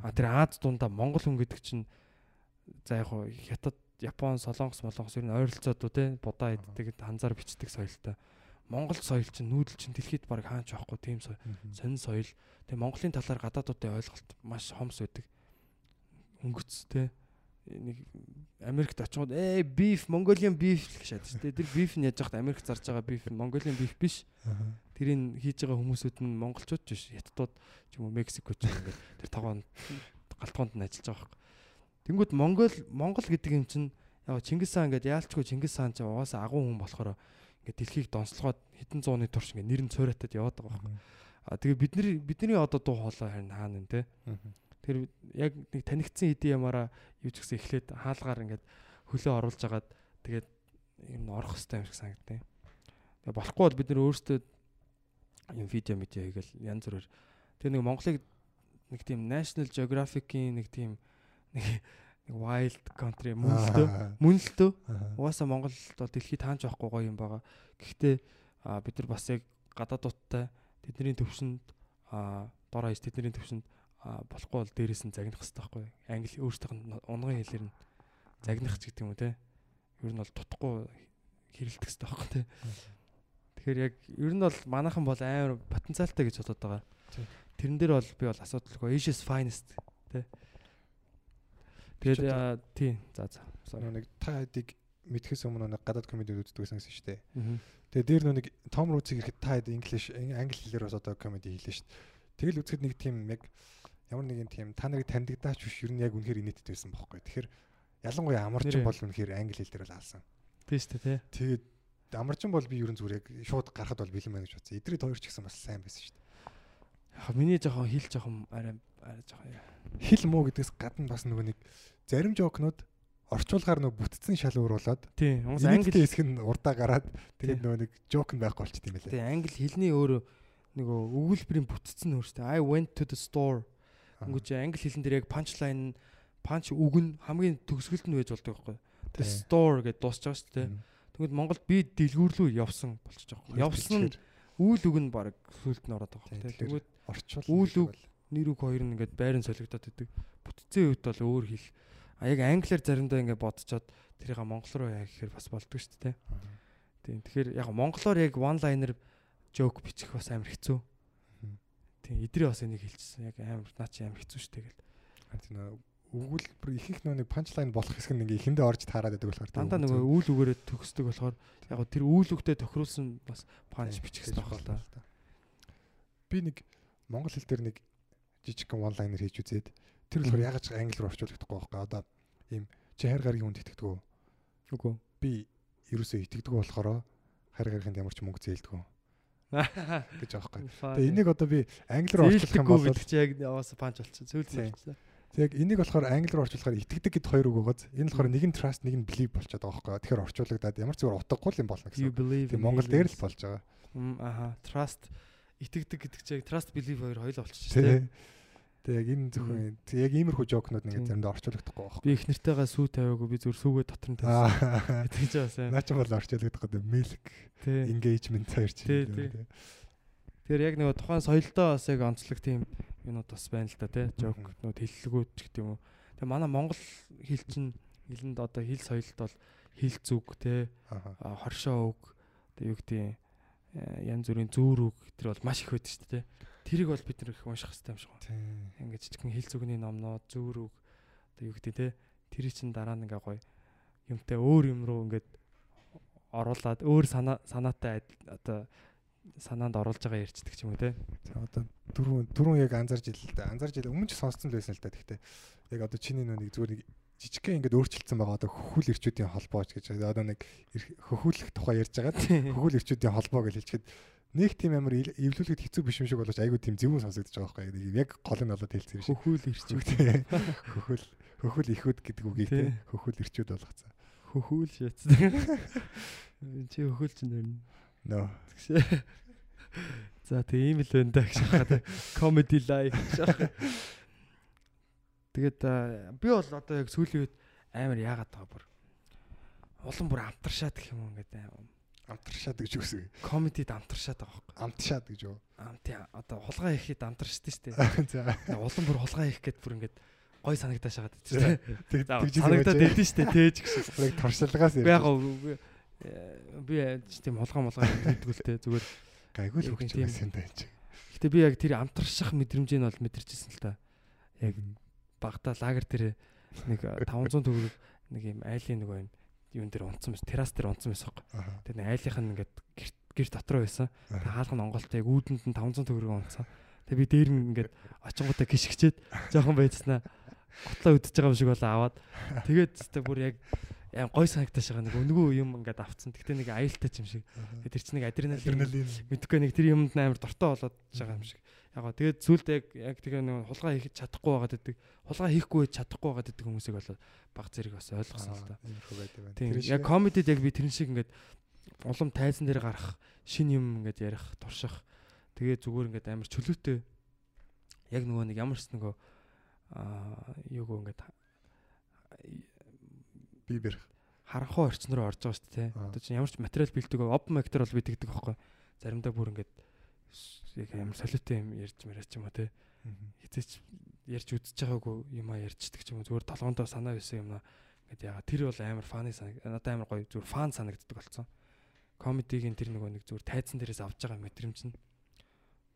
А тэр Аз дундаа Монгол хүн гэдэг чинь за яг хятад Япон, Солонгос, Молонгос ер нь ойролцоодуу тий будаа иддэг, ханзаар бичдэг соёлтой. Монгол соёл чинь нүүдэл чинь дэлхийд баг хаач байхгүй тийм сонин соёл. Тэгээ Монголын талаар гадаадуудын ойлголт маш хомс байдаг. Өнгөц те нэг Америкт очиод ээ beef Mongolian beef гэж шүү дээ. Тэр beef нь яаж яхад Америк зарж байгаа beef Mongolian beef биш. Тэрийг хийж байгаа хүмүүсүүд нь монголчууд биш. Хятадууд ч юм уу Мексик ч ингээд тэр тогоонд галтгоонд нь ажиллаж байгаа хэрэг. Тэнгүүд Монгол Монгол гэдэг юм чинь яг Чингис хаан ингээд яалчгүй Чингис хаан ч угаасаа агуу хүн болохоор ингээд дэлхийг донслоход хэдэн зууны турш ингээд нэр нь цойратад яваад байгаа байхгүй. А тэгээ бидний бидний одоо дуу хоолой харин хаана нэ тэ. Тэр яг нэг танигдсан хэдийн ямаараа юу ч гэсэн эхлээд хаалгаар ингээд хөлөө оруулж агаад тэгээд юм орох хэвээр юм шиг санагдтыг. Тэгээ болохгүй бол бид нөр өөрсдөө юм видео медиа хийгээл янз бүрээр тэр нэг Монголыг нэг тийм National Geographic-ийн нэг тийм нэг нэг wild country мөн л дөө мөн л дөө угаасаа Монгол бол дэлхийд таанч байхгүй гоё юм байгаа. Гэхдээ бид нар бас яг гадаадуудтай тэдний төвшөнд дор хаяж тэдний төвшөнд болохгүй бол дээрээс нь загнах хэрэгтэй байхгүй. Англи өөрсдийнх нь унган хэлээр нь загнах ч гэдэг юм уу те. Ер нь бол тутахгүй хэрэлдэх хэрэгтэй байхгүй те. Тэгэхээр яг ер нь бол манайхан бол амар потенциалтай гэж бодоод байгаа. Тэрэн дээр бол би бол асуудалгүй Asia's finest те. Тэгээд тий за за. Нэг та хэдийг мэдхээс өмнө нэг гадаад комеди үздэг байсан гэсэн шүү дээ. Тэгээд дээр нэг Том Руциг ирэхэд та хэд инглиш англи хэлээр бас одоо комеди хийлээ шүү дээ. Тэгэл үзэхэд нэг тийм яг ямар нэгэн тийм та нарыг таньдагдаач биш ер нь яг үнэхээр инээдтэй байсан бохоггүй. Тэгэхээр ялангуяа амарчин бол үнэхээр англи хэл дээр л алсан. Тийм шүү дээ. Тэгээд амарчин бол би ер нь зүгээр яг шууд гарахад бол бэлэн байна гэж бодсон. Эдрийг хоёр ч гэсэн бас сайн байсан шүү дээ. Яг миний жоохон хэл жоохон арай арай жоохон хэл муу гэдгээс гадна бас нөгөө нэг зарим жокнууд орчуулгаар нөгөө бүтцэн шалгууруулад тийм хүмүүс англи хэсэг нь урдаа гараад тэгээд нөгөө нэг жок нь байхгүй болчт юм байлаа. Тийм англи хэлний өөрөө нөгөө өгүүлбэрийн бүтцэн өөртөө I went to the store Өнгөж англи хэлэн дээр яг punchline punch үг нь хамгийн төгсгөлд нь байж болдог байхгүй. The store гэдээ дуусч байгаа шүү дээ. Тэгвэл Монголд би дэлгүүрлүү явсан болчихж байгаа. Явсан үйл үг нь баг сүлд нь ороод байгаа. Тэгвэл орчуул үйл үг нэр үг хоёр нь ингээд байран солигдоод идэг. Бүтцийн үед бол өөр хэл. А яг англиар заримдаа ингээд бодцоод тэрийг монгол руу яа гэхээр бас болдгоо шүү дээ. Тийм. Тэгэхээр яг монголоор яг one liner joke бичих бас амар хэцүү. Тийм. Идрээ бас энийг хэлчихсэн. Яг амар наа чи амар хэцүү шүү дээ гэл. Тийм өгүүлбэр их их нөө панчлайн болох хэсэг нь ингээ ихэндээ орж таарад байдаг болохоор дандаа нөгөө үйл үгээрээ төгсдөг болохоор яг тэр үйл үгтэй тохируулсан бас панч бичих хэрэгтэй байна л да. Би нэг монгол хэл дээр нэг жижиг one liner хийж үзээд тэр болохоор яг ч англи руу орчуулагдахгүй байхгүй одоо ийм чи хайр гаргийн хүнд итгэдэг үү? Үгүй. Би ерөөсөө итгэдэг болохоор хайр гаргинд ямар ч мөнгө зээлдэг <laughs> гэж аахгүй. Тэгээ энийг одоо би англи руу орчуулах юм бол гэдэг чи яг яваас панч болчихсон. Зөвлөсөн болчихсон. Тэг яг энийг болохоор англи руу орчуулахаар итгэдэг гэд хоёр үг байгааз энэ болохоор нэг нь trust нэг нь believe болчиход байгаа байхгүй. Тэгэхээр орчуулагдаад ямар зүгээр утгагүй юм болно гэсэн. Тэг Монгол дээр л болж байгаа. Аха trust итгэдэг гэдэг чи trust believe хоёр хоёул болчихсон тийм. Тэг яг энэ зөвхөн яг иймэрхүү жокнууд ингээд заримдаа орчуулагдахгүй байхгүй. Би их нэртэйгээ сүү тавиагүй би зүгээр сүүгээ дотор нь тавьсан. Тэгж байгаа. <laughs> Наа ч бол орчуулагдах гэдэг milk engagement хоёр чинь. Тэгэхээр яг нэг тухайн соёлдоо бас яг онцлог тийм юмуд бас байна л да тий. Жокнууд хэллэгүүд ч гэдэг юм уу. Тэгээ манай монгол хэл чинь хэлэнд одоо хэл соёлд бол хэл зүг тий. Хоршоо үг тэгээ юу гэдэг э, янз бүрийн зүүр үг тэр бол маш их байдаг шүү дээ. Тэрийг бол бид нэр их унших хэрэгтэй юм шиг байна. Ингээд жижигхэн хэл зүгний номноо зүүр үг одоо юу гэдэг те тэр чинь дараа нь ингээ гоё юмтай өөр юм руу ингээд оруулаад өөр санаа санаатай одоо санаанд оруулж байгаа ярьцдаг юм те. За одоо дөрөв дөрөв яг анзарж ил л да. Анзарж ил өмнө ч сонсцсон л байсан л да. Гэхдээ яг одоо чиний нэг зүгээр нэг жижигхэн ингээд өөрчлөлтсөн байгаа одоо хөхүүл ирчүүдийн холбооч гэж одоо нэг хөхүүлэх тухай ярьж байгаа. <laughs> Хөхүүл ирчүүдийн холбоо гэж хэлчихэд нэг тийм амар эвлүүлэхэд хэцүү биш юм шиг болооч. Айгуу тийм зөвүүн сонсогдож байгаа байхгүй. Яг гол нь болоод хэлцээр шиг хөхүүл ирчүүд. Хөхүүл хөхүүл ихүүд гэдэг үгийг тийм хөхүүл ирчүүд болгоцсон. Хөхүүл шээц чи хөхүүл чинь нэр нөө. За тийм л байна да гэж хаад comedy live тэгээд би бол одоо яг сүүлийн үед амар яагаад байгаа бүр улам бүр амтаршаад гэх юм ингээд амтаршаад гэж үгс. Комедид амтаршаад байгаа байхгүй. Амтшаад гэж юу? Ам тий одоо хулгай хийхэд амтаршдээ штэ. <laughs> За. Улам бүр хулгай хийх гээд бүр ингээд гой санагдаж байгаа тийм. Тэг санагдаад байдсан штэ тээж гэж. Яг туршлагаас яг би тийм хулгай молгай хийдэг л те зүгээр гайгүй л хөгч байсан даа чи. Гэтэ би яг тэр амтарших мэдрэмжийг бол мэдэрчээсэн л та. Яг багта лагер дээр нэг <laughs> 500 төгрөг нэг юм айлын нэг юм юун дээр унтсан байсан. Террас дээр унтсан байсан. Тэр нэг айлынх нь ингээд гэр дотор байсан. Тэг хаалх нь онголтой яг үүдэнд нь 500 төгрөг унтсан. Тэг би дээр нь ингээд очингуудаа гიშгчээд жоохон байцснаа готлоо үдчихэж байгаа юм шиг болоо аваад тэгээд тест бүр яг аим гой санагтааш байгаа нэг өнгөө юм ингээд авцсан. Тэгтээ нэг аюултай юм шиг. Тэр чинь нэг адреналин мэдхгүй нэг тэр юмд амар дортой болоод байгаа юм шиг. Яг тэгээд зүйлд яг яг тэгээ нэг хулгай хийх чадахгүй байгаад байдаг. Хулгай хийхгүй чадахгүй байгаад байдаг хүмүүсийг бол баг зэрэг бас ойлгосон л та. Тийм. Яг комедид яг би тэрэн шиг ингээд улам тайзан дээр гарах, шин юм ингээд ярих, турших. Тэгээ зүгээр ингээд амар чөлөөтэй яг нөгөө нэг ямар ч нөгөө аа юуг ингээд би бэр харанхуй орчин руу орж байгаа шүү дээ. Одоо чинь ямар ч материал бэлдэг open mic-тер бол битгдэг байхгүй. Заримдаа бүр ингээд яг амар солиотой юм ярьж мэрэж ч юм уу те. Хизээч ярьж үдчихэж байгаагүй юм а ярьждаг ч юм уу зүгээр толгоондоо санаа байсан юм аа. Ингээд яга тэр бол амар фаны санаг надад амар гоё зүгээр фан санагддаг болсон. Комедигийн тэр нөгөө нэг зүгээр тайзан дээрээс авж байгаа мэдрэмж нь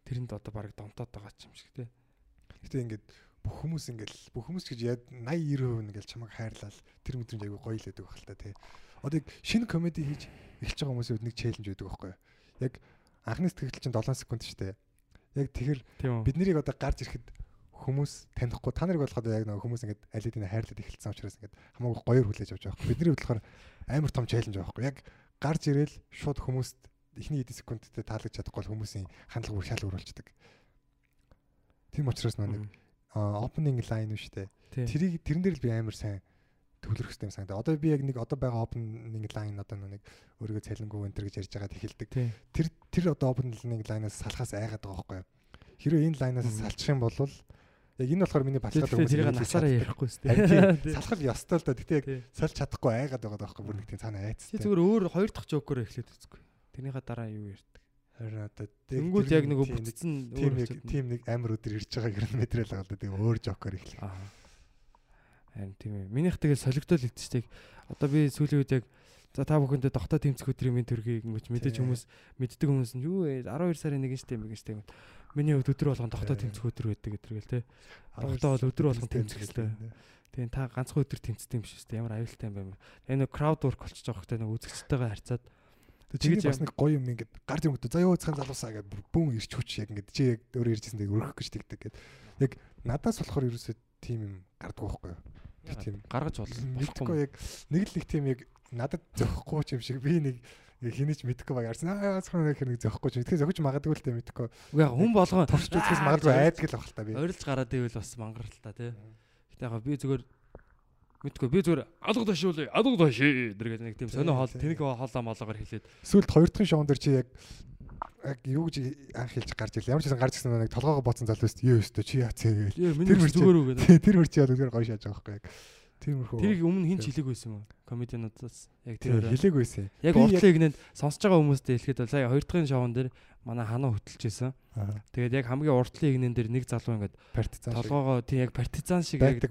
тэрэнд одоо баг донтоод байгаа ч юм шиг те. Гэтэ ингээд бүх хүмүүс ингээл бүх хүмүүс гэж яд 80 90% ингээл чамайг хайрлал тэр мэдрэмж аягүй гоё л байдаг байх л та тий. Одоо яг шинэ комеди хийж эхэлж байгаа хүмүүсийн нэг челленж байдаг байхгүй юу? Яг анхны сэтгэл чинь 7 секунд шүү дээ. Яг тэгэхэр бид нарыг одоо гарч ирэхэд хүмүүс танихгүй та нарыг болоход яг нэг хүмүүс ингээд аль хэдийн хайрлаад эхэлсэн учраас ингээд хамаагүй гоёор хүлээж авч байгаа. Бидний бодлохоор амар том челленж байхгүй. Яг гарч ирээл шууд хүмүүст эхний хэдэн секундтэй таалагдж чадахгүй хүмүүсийн хандлага бүр шал өөрөлддөг. Тийм учраас нэг opening line үү штэ. Тэрийг тэрэн дээр л би амар сайн төвлөрөх юм санагдаа. Одоо би яг нэг одоо байгаа opening line одоо нэг өөрийгөө цалингүй өнтер гэж ярьж байгаад эхэлдэг. Тэр тэр одоо opening line-аас салахаас айгаад байгаа байхгүй юу? Хэрвээ энэ line-аас салчих юм бол яг энэ болохоор миний баталгаад байгаа юм. Тэрийг насаараа ярихгүй шүү. Салхал ёстой л да. Гэтэ яг салж чадахгүй айгаад байгаа байхгүй бүр нэг тийм цаана айц. Чи зүгээр өөр хоёр дахь жокер эхлээд үзгүй. Тэрнийхээ дараа юу ярьд? Харин одоо тэнгууд яг нэг бүтцэн нэг тийм нэг амар өдөр ирж байгаа гэрн материал байгаа л да. Тэгээ өөр жокер эхлэх. Аа. Харин тийм ээ. Минийх тэгээ солигдол идчихтэй. Одоо би сүүлийн үед яг за та бүхэндээ тогтоо тэмцэх өдрийн минь төргийг ингэж мэдээж хүмүүс мэддэг хүмүүс нь юу вэ? 12 сарын 1-нд штэ юм гэж штэ. Миний хувьд өдөр болгон тогтоо тэмцэх өдөр байдаг гэдэргээл те. Тогтоо бол өдөр болгон тэмцэх хэрэгтэй. Тийм та ганцхан өдөр тэмцдэг юм шүү дээ. Ямар аюултай юм бэ? Энэ крауд ворк болчихж байгаа хөөхтэй нэг үзэгчтэйгээ харьцаад Тэгээд бас нэг гоё юм ингээд гар зэмгдээ за ёо цхан залуусаа гэд бүүн ирч хүч яг ингээд чи яг өөрөө иржсэн дээр өргөх гэж тэгдэг гэд. Яг надаас болохоор ерөөсөө тийм юм гарддаг байхгүй юу? Тийм. Гаргаж болохгүй яг нэг л нэг тийм яг надад зөхгүй юм шиг би нэг хинэж мэдхгүй баг арсан аа нэг нэг зөхгүй ч тэгэхээр зөхөж магадгүй л дээ мэдхгүй. Яг хүн болгоо туршиж үзэхээс магадгүй айдаг л баг л та би. Ойрлж гараад ивэл бас мангаралтай тий. Гэтэ яг би зүгээр Мэдгүй би зүгээр алга ташуулъя алга таши дэргээд нэг тийм сонио хоол тэнэг хоолоо молоогоор хэлээд. Сүүлд хоёр дахь шоун дээр чи яг яг юу гэж анх хэлж гарч ирлээ. Ямар ч гэсэн гарч ирсэн нэг толгоогоо боцсон залуу өст юу өстө чи яац гээл. Тэр мөр зүгээр үү гэдэг. Тэр мөр чи яа зүгээр гоё шааж байгаа байхгүй яг. Тиймэрхүү. Тэрийг өмнө хин ч хэлээг байсан юм уу? Комедиануудаас яг тэр хэлээг байсан. Яг уртлыг нэнд сонсож байгаа хүмүүстээ хэлэхэд сая хоёр дахь шоун дээр манай ханаа хөтөлжсэн. Тэгээд яг хамгийн уртлын игнэн дээр нэг залуу ингээд партизан толгоогоо тий яг партизан шиг яг.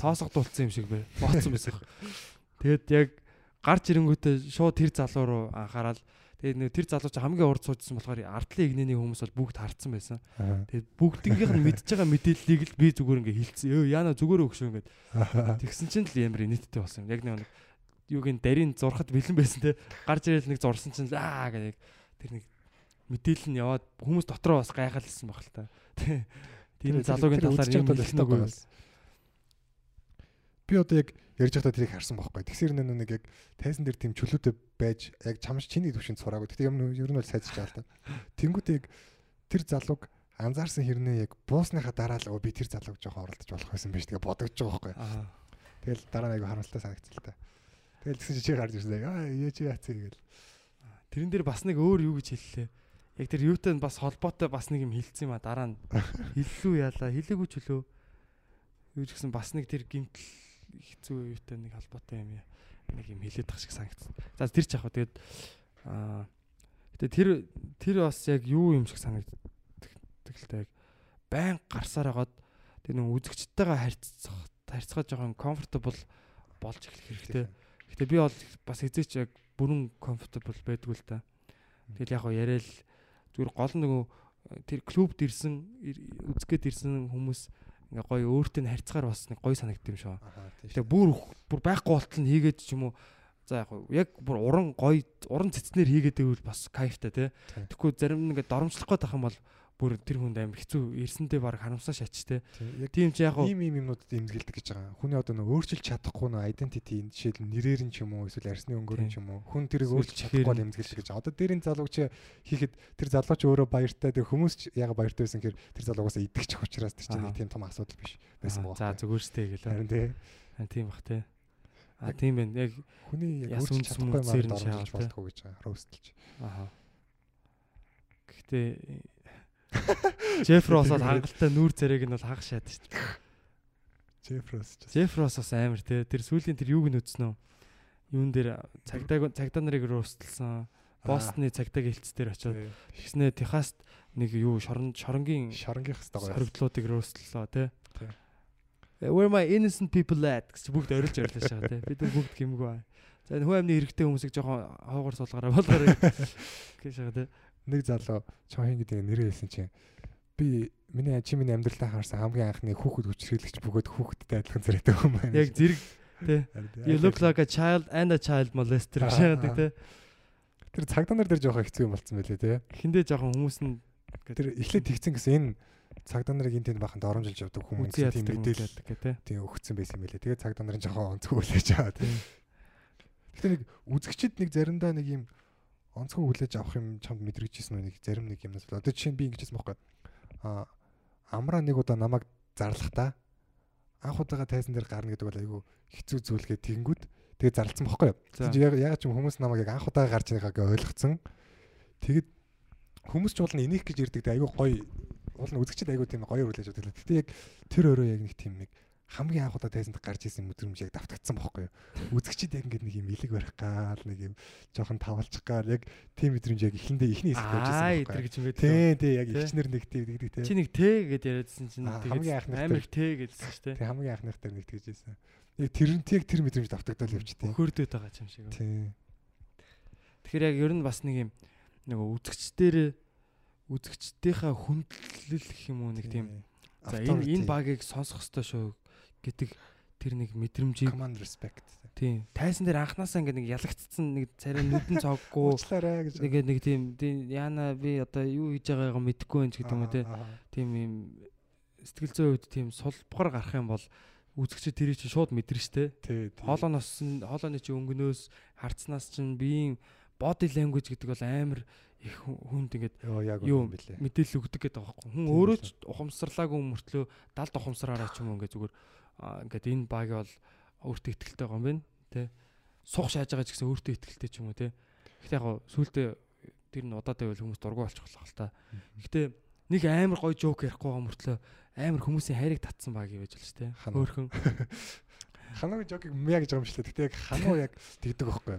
Тоосго дулцсан юм шиг бай. Бооцсон байсан. <laughs> Тэгээд яг гарч ирэнгүүтээ шууд тэр залуу руу анхаарал Тэгээд нэг тэр залуу чинь хамгийн урд суужсан болохоор ардлын игнэний хүмүүс бол бүгд харцсан байсан. Тэгээд бүгднгийнх нь мэдж байгаа мэдээллийг л би зүгээр ингээ хилцсэн. Өө яана зүгээр өгшөө ингээд. <laughs> Тэгсэн чинь л ямар нийттэй болсон юм. Яг нэг юуг ин дарийн зурхад бэлэн байсан те. Гарч ирэл нэг зурсан чинь аа гэдэг тэр нэг мэдээлэл нь яваад хүмүүс дотроо бас гайхалсан баг л та. Тийм залуугийн талаар юм хэлэх нэг бас. Би одоо яг ярьж байхдаа тэрийг харсан байхгүй. Тэгсэр нэ нэг яг тайзан дээр тийм чөлөөтэй байж яг чамш чиний төвшөнд сураагүй. Тэгтээ юм ер нь бол сайжирч байгаа л та. Тэнгүүт яг тэр залууг анзаарсан хэрнээ яг буусныхаа дараа л би тэр залууг жоохон оролдож болох байсан байж тэгээ бодогдож байгаа байхгүй. Тэгэл дараа нь айгу харамсалтай санагцсан л та. Тэгэл тэгсэн чи чи гарч ирсэн. Аа яа чи яац гээл. Тэрэн дээр бас нэг өөр юу гэж хэллээ. Яг тэр юутай бас холбоотой бас нэг юм хэлсэн юм а дараа нь <laughs> хэллүү яалаа хэлээгүй ч үлөө. Юу ч гэсэн бас нэг тэр гимтэл хэцүү үетэй нэг холбоотой юм нэг юм хилээд тах шиг санагдсан. За тэр ч яг хаа тэгээд аа тэгээд тэр тэр бас яг юу юм шиг санагддаг л та яг байн гарсаар хагаад тэг нэг үзэгчтэйгээ харьцах харьцгаа жоохон comfortable болж эхлэх хэрэгтэй. Гэтэ би бол бас хизээч яг бүрэн comfortable байдгүй л та. Тэгэл яг яриад зүгээр гол нөгөө тэр клубд ирсэн үзгээд ирсэн хүмүүс ингээ гоё өөртөө харьцгаар бас нэг гоё санагдсан юм шиг. Тэгээ бүр бүр байхгүй болтол нь хийгээд ч юм уу За яг яг бүр уран гоё уран цэцнэр хийгээд байвал бас кайфтай тий. Тэгэхгүй зарим нэг доромжлох гээд ах юм бол бүр тэр хүнд амар хэцүү ирсэндээ баг харамсаа шач те. Тийм ч яг ийм ийм юмнуудад эмзэгэлдэг гэж байгаа. Хүний одоо нөө өөрчилж чадахгүй нөө identity жишээл нэрээр нь ч юм уу эсвэл арсны өнгөөр нь ч юм уу хүн тэрийг өөрчилж чадахгүй л эмзэгэлдэг гэж. Одоо дээрийн залууч хийхэд тэр залууч өөрөө баяртай тэр хүмүүс ч яг баяртай байсан гэхээр тэр залуугаас идэгч учраас тэр чинь тийм том асуудал биш байсан боо. За зүгээр штэ гэлээ. Харин тий. Тийм бах тий. А тийм байна. Яг хүний яг өөрчилж чадахгүй маань дөрөж болтгоо гэж байгаа. Роустлж. Аха. Гэхдээ <laughs> Джефрос бол хангалттай нүүр царайг нь бол хагас шаад шүү дээ. Джефрос. Джефрос бас амар те. Тэр сүүлийн тэр юуг нь үзнэ үү? Юун дээр цагдаа цагдаа нарыг рууслсан. Бостны цагдаа гэлц дээр очиод тэгснэ Техаст нэг юу шорон шоронгийн шоронгийнх хэвээр. Хоригдлуудыг руусллоо те. Where my innocent people at гэж бүгд орилж орлоо шаа те. Бид бүгд гимгүй. За энэ хөө амны хэрэгтэй хүмүүсийг жоохон хоогоор суулгаараа болгоорой <laughs> гэж шаа те нэг залуу чохийн гэдэг нэрээ хэлсэн чинь би миний чи миний амьдралдаа харсан хамгийн анхны хүүхэд хүчрэлэгч бөгөөд хүүхэдтэй адилхан зэрэгтэй хүн байна. Яг зэрэг тий. You look like a child and a child molester шаадаг тий. Тэр цагдаа нар дээр жоохон хэцүү юм болцсон байлээ тий. Хиндээ жоохон хүмүүс нь тэр эхлээд тэгсэн гэсэн энэ цагдаа нарыг энэ тэнд баханд оромжилж явдаг хүмүүс тийм мэдээлэл тий. Тийм өгсөн байсан юм байлээ. Тэгээд цагдаа нарын жоохон онцгойлж байгаа <laughs> тий. Гэтэ нэг үзэгчд нэг заримдаа нэг юм онцгой хүлээж авах юм чамд мэдрэгжсэн үнийг зарим нэг юмнаас одоо жишээ нь би ингэж хэлсэн байхгүй. А амраа нэг удаа намайг зарлахтаа анх удаага тайзан дээр гарна гэдэг бол айгүй хэцүү зүйлгээ тэгэнгүүт тэгээ зарлцсан байхгүй яг яг ч хүмүүс намайг яг анх удаага гарч байгааг ойлгоцсон. Тэгэд хүмүүс ч бол энийг гэж ирдэг айгүй гоё. Уул нь үзэгчд айгүй тийм гоё хүлээж авдаг. Гэтэ яг тэр өөрөө яг нэг тийм нэг хамгийн анх удаа тайзанд гарч исэн мэдрэмж яг давтагдсан байхгүй юу. Үзэгчид яг ингэдэг нэг юм илэг барих гал нэг юм жоохон тавалчих гал яг тийм мэдрэмж яг эхэндээ ихний хэсэгт байж байсан. Аа гэж юм байдаг. Тий, тий яг ихчнэр нэг тий гэдэг тий. Чи нэг тэ гэд яриадсэн чинь тэгээд амар их тэ гэдсэн шүү дээ. Тий хамгийн анхных дээр нэг тэгж байсан. Яг тэр нь яг тэр мэдрэмж давтагдал явж тий. Хөрдөөд байгаа юм шиг. Тий. Тэгэхээр яг ер нь бас нэг юм нэг үзэгчдэр үзэгчдийнхаа хүндлэл гэх юм уу нэг тийм За энэ энэ багийг сонсох хэрэгтэй шүү гэдэг тэр нэг мэдрэмжийг command respect. Тийм. Тайсан дээр анханасаа ингээ нэг ялагдцсан нэг царай нүдэн <laughs> цоггүй. нэг нэг тийм яана би одоо юу хийж байгаагаа мэдэхгүй байх гэдэг юм уу. Тийм юм сэтгэл зүйн үед тийм сулбгар гарах юм бол үзэгчид тэрийг чинь шууд мэдэрч штэ. Хоолооноос хоолооны чинь өнгөнөөс харцнаас чинь биеийн body language гэдэг бол амар их хүнд ингээд юу мэдээлэл өгдөг гэдэг байгаа байхгүй. Хүн өөрөө ч ухамсарлаагүй мөртлөө далд ухамсараараа ч юм уу ингээд зүгээр ингээд энэ баг бол өөртөө ихтэй байгаа юм байна тий. Сух шааж байгаа ч гэсэн өөртөө ихтэй ч юм уу тий. Гэхдээ яг сүултээ тэр нь удаад байвал хүмүүс дургу болчих болох л та. Гэхдээ нэг амар гоё жоок ярихгүй байгаа мөртлөө амар хүмүүсийн хайрыг татсан баг гэж болж тий. Хөөхөн. <laughs> Хануугийн жокийг мя гэж байгаа юм шүү дээ. Гэхдээ яг хануу яг тэгдэг байхгүй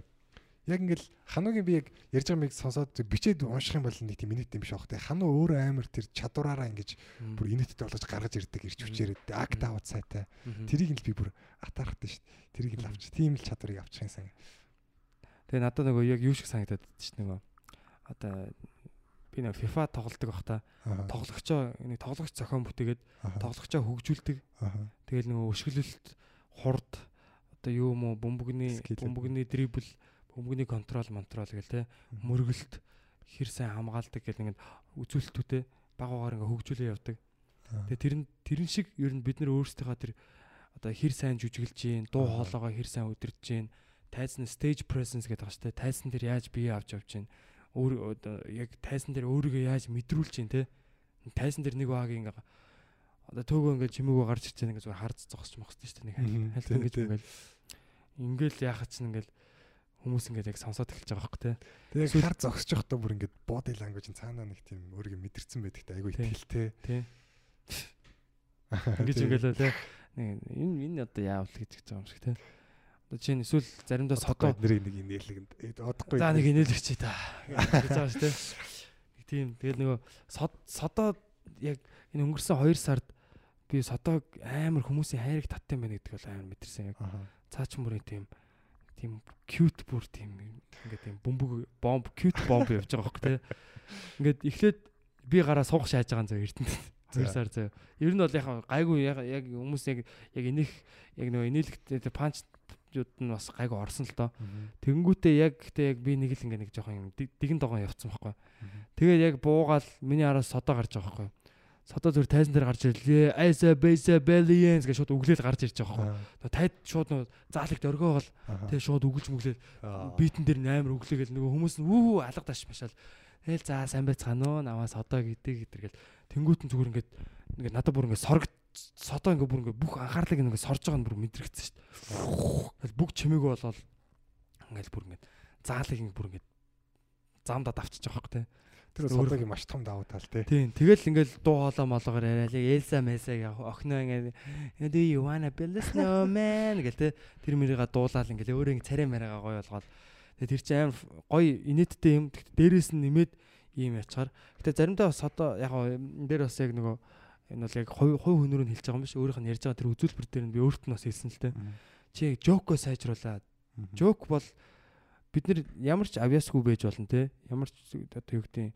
яг ингээл хануугийн би яг ярьж байгаа миг сонсоод бичээд унших юм бол нэг тийм инээдтэй юм биш аах те. Хануу өөрөө амар тэр чадвараараа ингэж бүр инээдтэй болгож гаргаж ирдэг ирч хүчээрээ акт аваад сайтай. Тэрийг л би бүр атаархдаг шүү дээ тэрийг л авч тийм л чадварыг авчих юм сан тэгээ надад нөгөө яг юу шиг санагдаад шүү дээ нөгөө. Одоо би нэг FIFA тоглолдог бах та. Тоглогчоо нэг тоглогч зохион бүтээгээд тоглогчоо хөгжүүлдэг. Тэгэл нөгөө өшгөлөлт хурд одоо юу юм бөмбөгний бөмбөгний дрибл бөмбөгний контрол монтрол гэл те мөргөлт хэр сайн хамгаалдаг гэл ингээд үзүүлэлтүүдээ багуугаар ингээд хөгжүүлээ явдаг. Тэгээ тэр нь тэрэн шиг ер нь бид нар өөрсдийнхөө тэр одоо хэр сайн жүжиглж гин дуу хоолойгоо хэр сайн удирдах гин тайзны stage presence гэдэг дээ. Тайзан дээр яаж бие авч явж гин өөр яг тайзан дээр өөрийгөө яаж мэдрүүлж гин те. Тайзан дээр нэг багийн ингээ одоо төөгөө ингээ чимээгөө гарч ирж байгаа ингээ зүгээр хард зогсож мохсдөө шүү дээ. Нэг хальт ингээ ингээл ингээл яхад чинь ингээл хүмүүс ингээд яг сонсоод эхэлж байгаа байхгүй тий. Тэгээ хар зогсож явахдаа бүр ингээд body language нь цаанаа нэг тийм өөрийгөө мэдэрсэн байдаг та айгүй ихтэй тий. <laughs> Ингэж ингээл тий. Энэ энэ одоо яавал гэж байгаа юм шиг тий. Одоо чинь эсвэл заримдаа содоо нэрийг нэг инээлгэнд одохгүй. За нэг инээлгч та гэж байгаа шүү тий. Нэг тийм тэгэл нөгөө сод содоо яг энэ өнгөрсөн 2 сард би содоо амар хүмүүсийн хайрыг татсан байна гэдэг бол амар мэдэрсэн яг. Цаач мөрөө тийм тийм cute бүр тийм ингээд тийм бөмбөг бомб cute бомб явж байгаа хөөхгүй те. Ингээд эхлээд би гараа суух шааж байгаа зөө эрдэнэ. 2 сар зөө. Ер нь бол яг гайгүй яг хүмүүс яг яг энийх яг нөгөө инээлэгтэй панч юуд нь бас гайгүй орсон л доо. Тэгэнгүүтээ яг гэтээ яг би нэг л ингээ нэг жоохон дигэн догоон явцсан байхгүй. Тэгээд яг буугаал миний араас содоо гарч байгаа байхгүй. Содоо зүр тайзан дээр гарч ирлээ. Айса бейса белиенс гэж шууд өглөөл гарч ирж байгаа байхгүй. Тайд шууд нөө заалэгт оргиогоол тэгээд шууд өглөж мөглөөл битэн дээр амар өглөөгөл нөгөө хүмүүс нь үү алга таш машаал. Тэгэл за сайн байцгаана уу намаа содоо гэдэг гэдэргээл тэнгуут нь зүгээр ингээд ингээд надад бүр ингээд соргт содоо ингээ бүр ингээ бүх анхаарлыг ингээ сорж байгаа нь бүр мэдрэгдсэн шүү дээ. Бүх чимээг болоод ингээл бүр ингээ заалыг ингээ бүр ингээ замдаа давчиж байгаа хөөх тээ. Тэр содогийн маш том давуу тал тий. Тийм. Тэгэл ингээл дуу хоолой молгоор яриад Элса Месаг охиноо ингээ do you wanna build a snowman гэл тий. Тэр мөрийга дуулаад ингээл өөрөө ингээ царай мариага гоё болгоод тэгээ тэр чинь амар гоё инээдтэй юм. Тэгт дээрээс нь нэмээд ийм ячаар. Гэтэ заримдаа бас одоо яг дээр бас яг нөгөө энэ бол яг хувь хувь нь хэлж байгаа юм биш өөрийнх нь ярьж байгаа тэр үзүүлбэр дээр нь би өөрт нь бас хэлсэн л дээ. Чи жоко сайжруулаад жок бол бид нар ямар ч авьяасгүй байж болно те ямар ч одоо юу гэдэг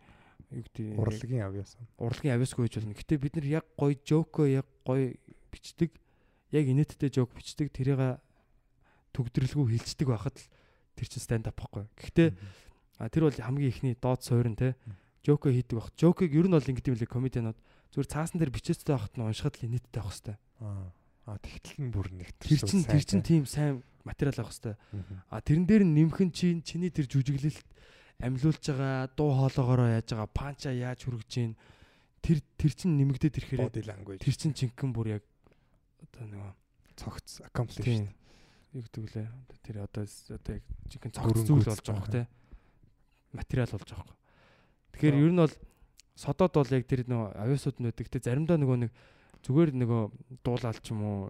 юу гэдэг урлагийн авьяас урлагийн авьяасгүй байж болно. Гэтэ бид нар яг гоё жоко яг гоё бичдэг яг инээдтэй жок бичдэг тэрийг төгдрөлгүй хилчдэг байхад л тэр чин stand up байхгүй. Гэхдээ тэр бол хамгийн ихний доод суурин те жоко хийдэг баг. Жокыг ер нь бол ингэдэм билээ комедианууд зүгээр цаасан дээр бичээстэй байхад нь уншихад л инээдтэй байх хэвээр. Аа тэгтэл нь бүр нэг тэр чин тэр чин тийм сайн материал авах хэвээр. Аа тэрэн дээр нь нэмхэн чинь чиний тэр жүжиглэлт амьлуулж байгаа дуу хоолоогоороо яаж байгаа панча яаж хүргэж гин тэр тэр чин нэмэгдээд ирэхээр тэр чин чинхэн бүр яг одоо нөгөө цогц accomplished. Юу гэдэг лээ. Тэр одоо одоо яг жинхэнэ цогц зүйл болж байгаа хөх те. Материал болж байгаа. Тэгэхээр ер нь бол содод бол яг тэр нөгөө авиасууд нь байдаг. Тэ заримдаа нөгөө нэг зүгээр нөгөө дуулаал ч юм уу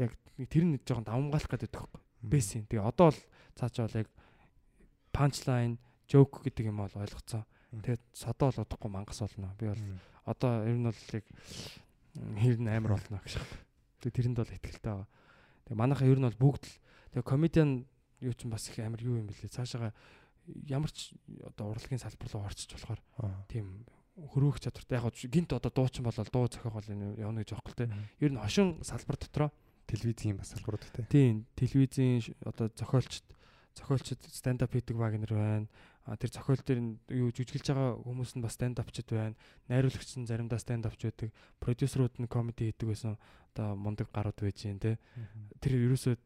яг тэр нь жоохон давмгаалах гэдэг байхгүй. Бэсин. Тэгээ одоо бол цаачаа бол яг punchline, joke гэдэг юм бол ойлгоцсон. Тэгээд содоо бол удахгүй мангас болно. Би бол одоо ер нь бол яг хэр нь амар болно гэж байна. Тэгээд тэрэнд бол ихтгэлтэй байгаа. Тэгээ манайхаа ер нь бол бүгд л тэгээ комедиан юу ч бас их амар юу юм бэлээ. Цаашаага ямар ч одоо урлагийн салбар руу орчиж болохоор тийм хөрвөх чадвартай яг гинт одоо дуучин болол дуу зохиох бол явна гэж байхгүй те. Ер нь хошин салбар дотроо телевизийн бас салбарууд те. Тийм, телевизийн одоо зохиолчд зохиолчд stand up хийдэг вагнер байна. А тэр зохиол дээр юу жүжиглж байгаа хүмүүс нь бас stand upчд байна. Найруулагч нь заримдаа stand upч байдаг. Продюсерууд нь комеди хийдэг байсан. Одоо мундаг гарууд байж гин те. Тэр ерөөсөө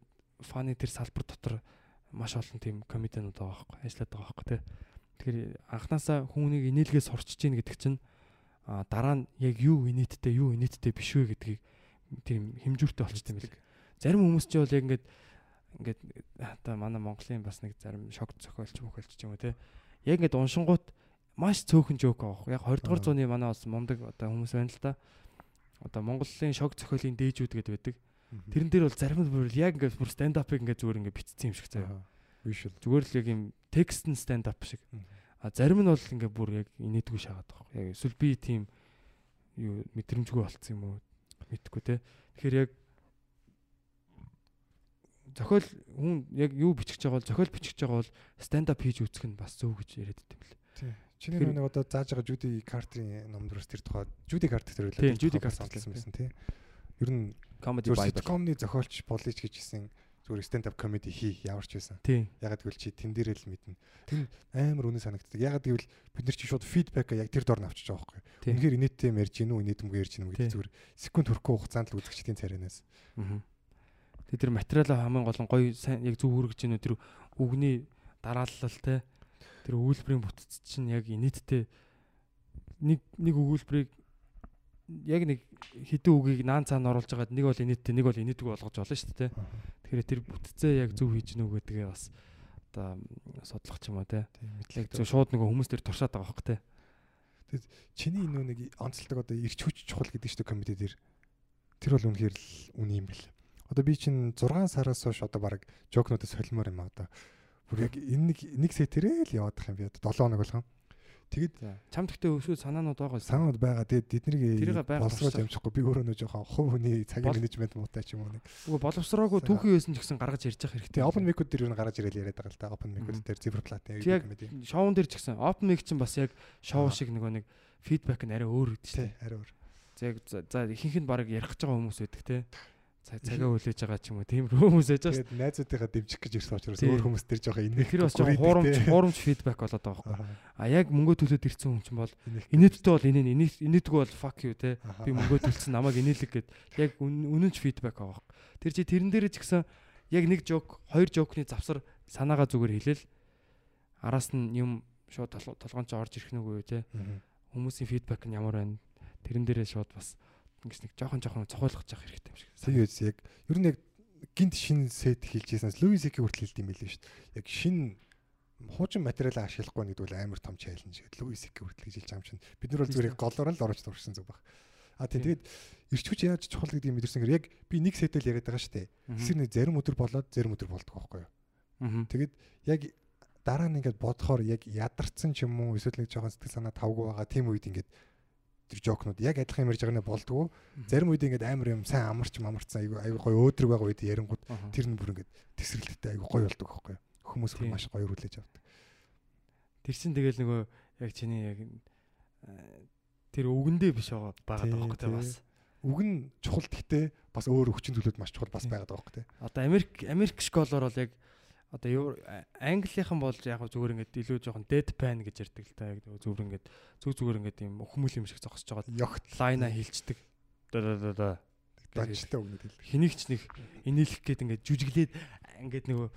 фаны тэр салбар дотор маш олон тийм комедианууд байгаа байхгүй ажиллаад байгаа байхгүй тий. Тэгэхээр анханасаа хүмүүнийг инээлгээс сурчиж гин гэдэг чинь дараа нь яг юу инээдтэй юу инээдтэй биш вэ гэдгийг тийм хэмжүүртэй болчихсон юм билэг. Зарим хүмүүс ч бол яг ингээд ингээд одоо манай Монголын бас нэг зарим шок зохиолч мөхөлч юм уу тий. Яг ингээд уншингууд маш цөөхөн жоок аах. Яг 20 дугаар зууны манай бас мундаг одоо хүмүүс байна л да. Одоо Монголын шок зохиолын дээжүүд гэдэг байдаг. Тэрэн дээр бол зарим нь бүр яг ингээд бүр stand up-ыг ингээд зүгээр ингээд битцсэн юм шиг заяа. Биш үү. Зүгээр л яг юм текст нь stand up шиг. А зарим нь бол ингээд бүр яг инээдгүй шагаад байгаа. Яг эсвэл би тийм юу мэдрэмжгүй болцсон юм уу? Мэдхгүй те. Тэгэхээр яг зохиол хүн яг юу бичих байгаа бол зохиол бичих байгаа бол stand up хийж үзэх нь бас зөв гэж яриад байт юм лээ. Тийм. Чиний нэг одоо зааж байгаа Judy Carter-ийн номдроос тэр тухай Judy Carter тэр үлээ. Judy Carter байсан тийм. Ер нь comedy bible. Comedy зохиолч болъё ч гэж хэлсэн зүгээр stand up comedy хий ямар ч байсан. Ягаад гэвэл чи тэн дээр л мэднэ. Тэн амар үнэ санагддаг. Ягаад гэвэл бид нар чи шууд фидбэк яг тэр дор нь авчиж байгаа байхгүй. Үнэхээр инээдтэй юм ярьж гинүү, инээдэмгүй ярьж гинүү гэдэг зүгээр секунд хүрэхгүй хугацаанд л үзэгчдийн царинаас. Аа. Тэгээ тэр материалаа хамгийн гол нь гоё сайн яг зөв хүргэж гинүү тэр үгний дараалал те. Тэр өгүүлбэрийн бүтц чинь яг инээдтэй нэг нэг өгүүлбэрийг яг нэг хэдэн үгийг наан цаана оруулж байгаад нэг бол инээдтэй нэг бол инээдгүй болгож олно шүү дээ. Тэгэхээр тэр бүтцээ яг зөв хийж гэнэ үү гэдгээ бас одоо судлах ч юм уу те. Яг зөв шууд нэг хүмүүс төр туршаад байгаа хөх те. Тэгээд чиний нөө нэг онцлог одоо ирч хүч чухал гэдэг чинь комеди дээр тэр бол үнэхээр л үн юм бэл. Одоо би чинь 6 сараас хойш одоо баг жокнуудад солимоор юм аа одоо. Бүр яг энэ нэг нэг сетэрээ л яваад байгаа юм би одоо 7 хоног болгоо. Тэгээд чамд гэхдээ өсвөл санаанууд байгаа. Санаанууд байгаа. Тэгээд эднийг боловсруулж амжихгүй би өөрөө нөө жоохон хувь хүний цагийн менежмент муутай ч юм уу нэг. Үгүй боловсроогүй түүхий байсан ч гэсэн гаргаж ярьж явах хэрэгтэй. Open mic-ууд дээр юу гаргаж ирэл яриад байгаа л та. Open mic-ууд дээр zebra plate яг шоун дээр ч гэсэн open mic чинь бас яг шоу шиг нөгөө нэг фидбек нь арай өөр гэдэг чинь. Арай өөр. За за ихэнх нь баг ярих гэж байгаа хүмүүс байдаг те цагаа хүлээж байгаа ч юм уу тийм хүмүүс яж байгаа. Тэгээд найзуудынхаа дэмжих гэж ирсэн учраас өөр хүмүүс тэр жоохон инээ. Тэр бас жоохон хуурамч хуурамч фидбек болоод байгаа байхгүй. А яг мөнгө төлөөд ирсэн хүн чинь бол инээдтэй бол инээ инээдгүй бол fuck you те. Би мөнгө төлсөн намайг инээлэг гэд яг үнэнч фидбек байгаа байхгүй. Тэр чи тэрэн дээр ч гэсэн яг нэг жок, хоёр жокны завсар санаагаа зүгээр хэлээл араас нь юм шууд толгоон ч орж ирэх нүггүй те. Хүмүүсийн фидбек нь ямар байна? Тэрэн дээрээ шууд бас ингэж нэг жоохон жоохон цохойлгож явах хэрэгтэй юм шиг. Тэгээс яг ер нь яг гинт шин сет хийлжсэнээс Луис Эки хүртэл хэлдэм билээ шүү дээ. Яг шин хуучин материалаа ашиглахгүй нэг бол амар том чаленж гэдэг Луис Эки хүртэл гэж хэлж байгаа юм чинь. Бид нар бол зүгээр голоор л орж дурсан зүг баг. А тийм тэгээд эрч хүч яаж чухал гэдгийг мэдэрсэнгээр яг би нэг сетэл яриад байгаа шүү дээ. Тэсэр нэг зарим өдөр болоод зарим өдөр болдог байхгүй юу. Тэгээд яг дараа нь ингээд бодохоор яг ядарсан ч юм уу эсвэл нэг жоохон сэтгэл санаа тавгүй байгаа тийм үед ингээд тэр жокнууд яг адилхан юм ярьж байгаа нь болдгоо. Зарим үед ингээд амар юм сайн амарч амарцсан айгу айгу гоё өөдрөг байгаа үед ярингууд тэр нь бүр ингээд тесрэлттэй айгу гоё болдог байхгүй юу. Хүмүүс бүр маш гоё хүлээж авдаг. Тэр чин тэгэл нөгөө яг чиний яг тэр үгэндээ биш байгаа байгаа байхгүй бас. Үг нь чухал гэхдээ бас өөр өвчин зүйлүүд маш чухал бас байгаа байхгүй. Одоо Америк Америк школоор бол яг одоо английнхан бол яг зүгээр ингээд илүү жоохон dead pan гэж ярьдаг л та яг зүгээр ингээд зүг зүгээр ингээд юм өхмөл юм шиг зогсож байгаа. Ёгт лайна хилчдэг. Да да да. Данчтай өгнөд хэл. Хэнийг ч нэг инээлэх гээд ингээд жүжиглээд ингээд нөгөө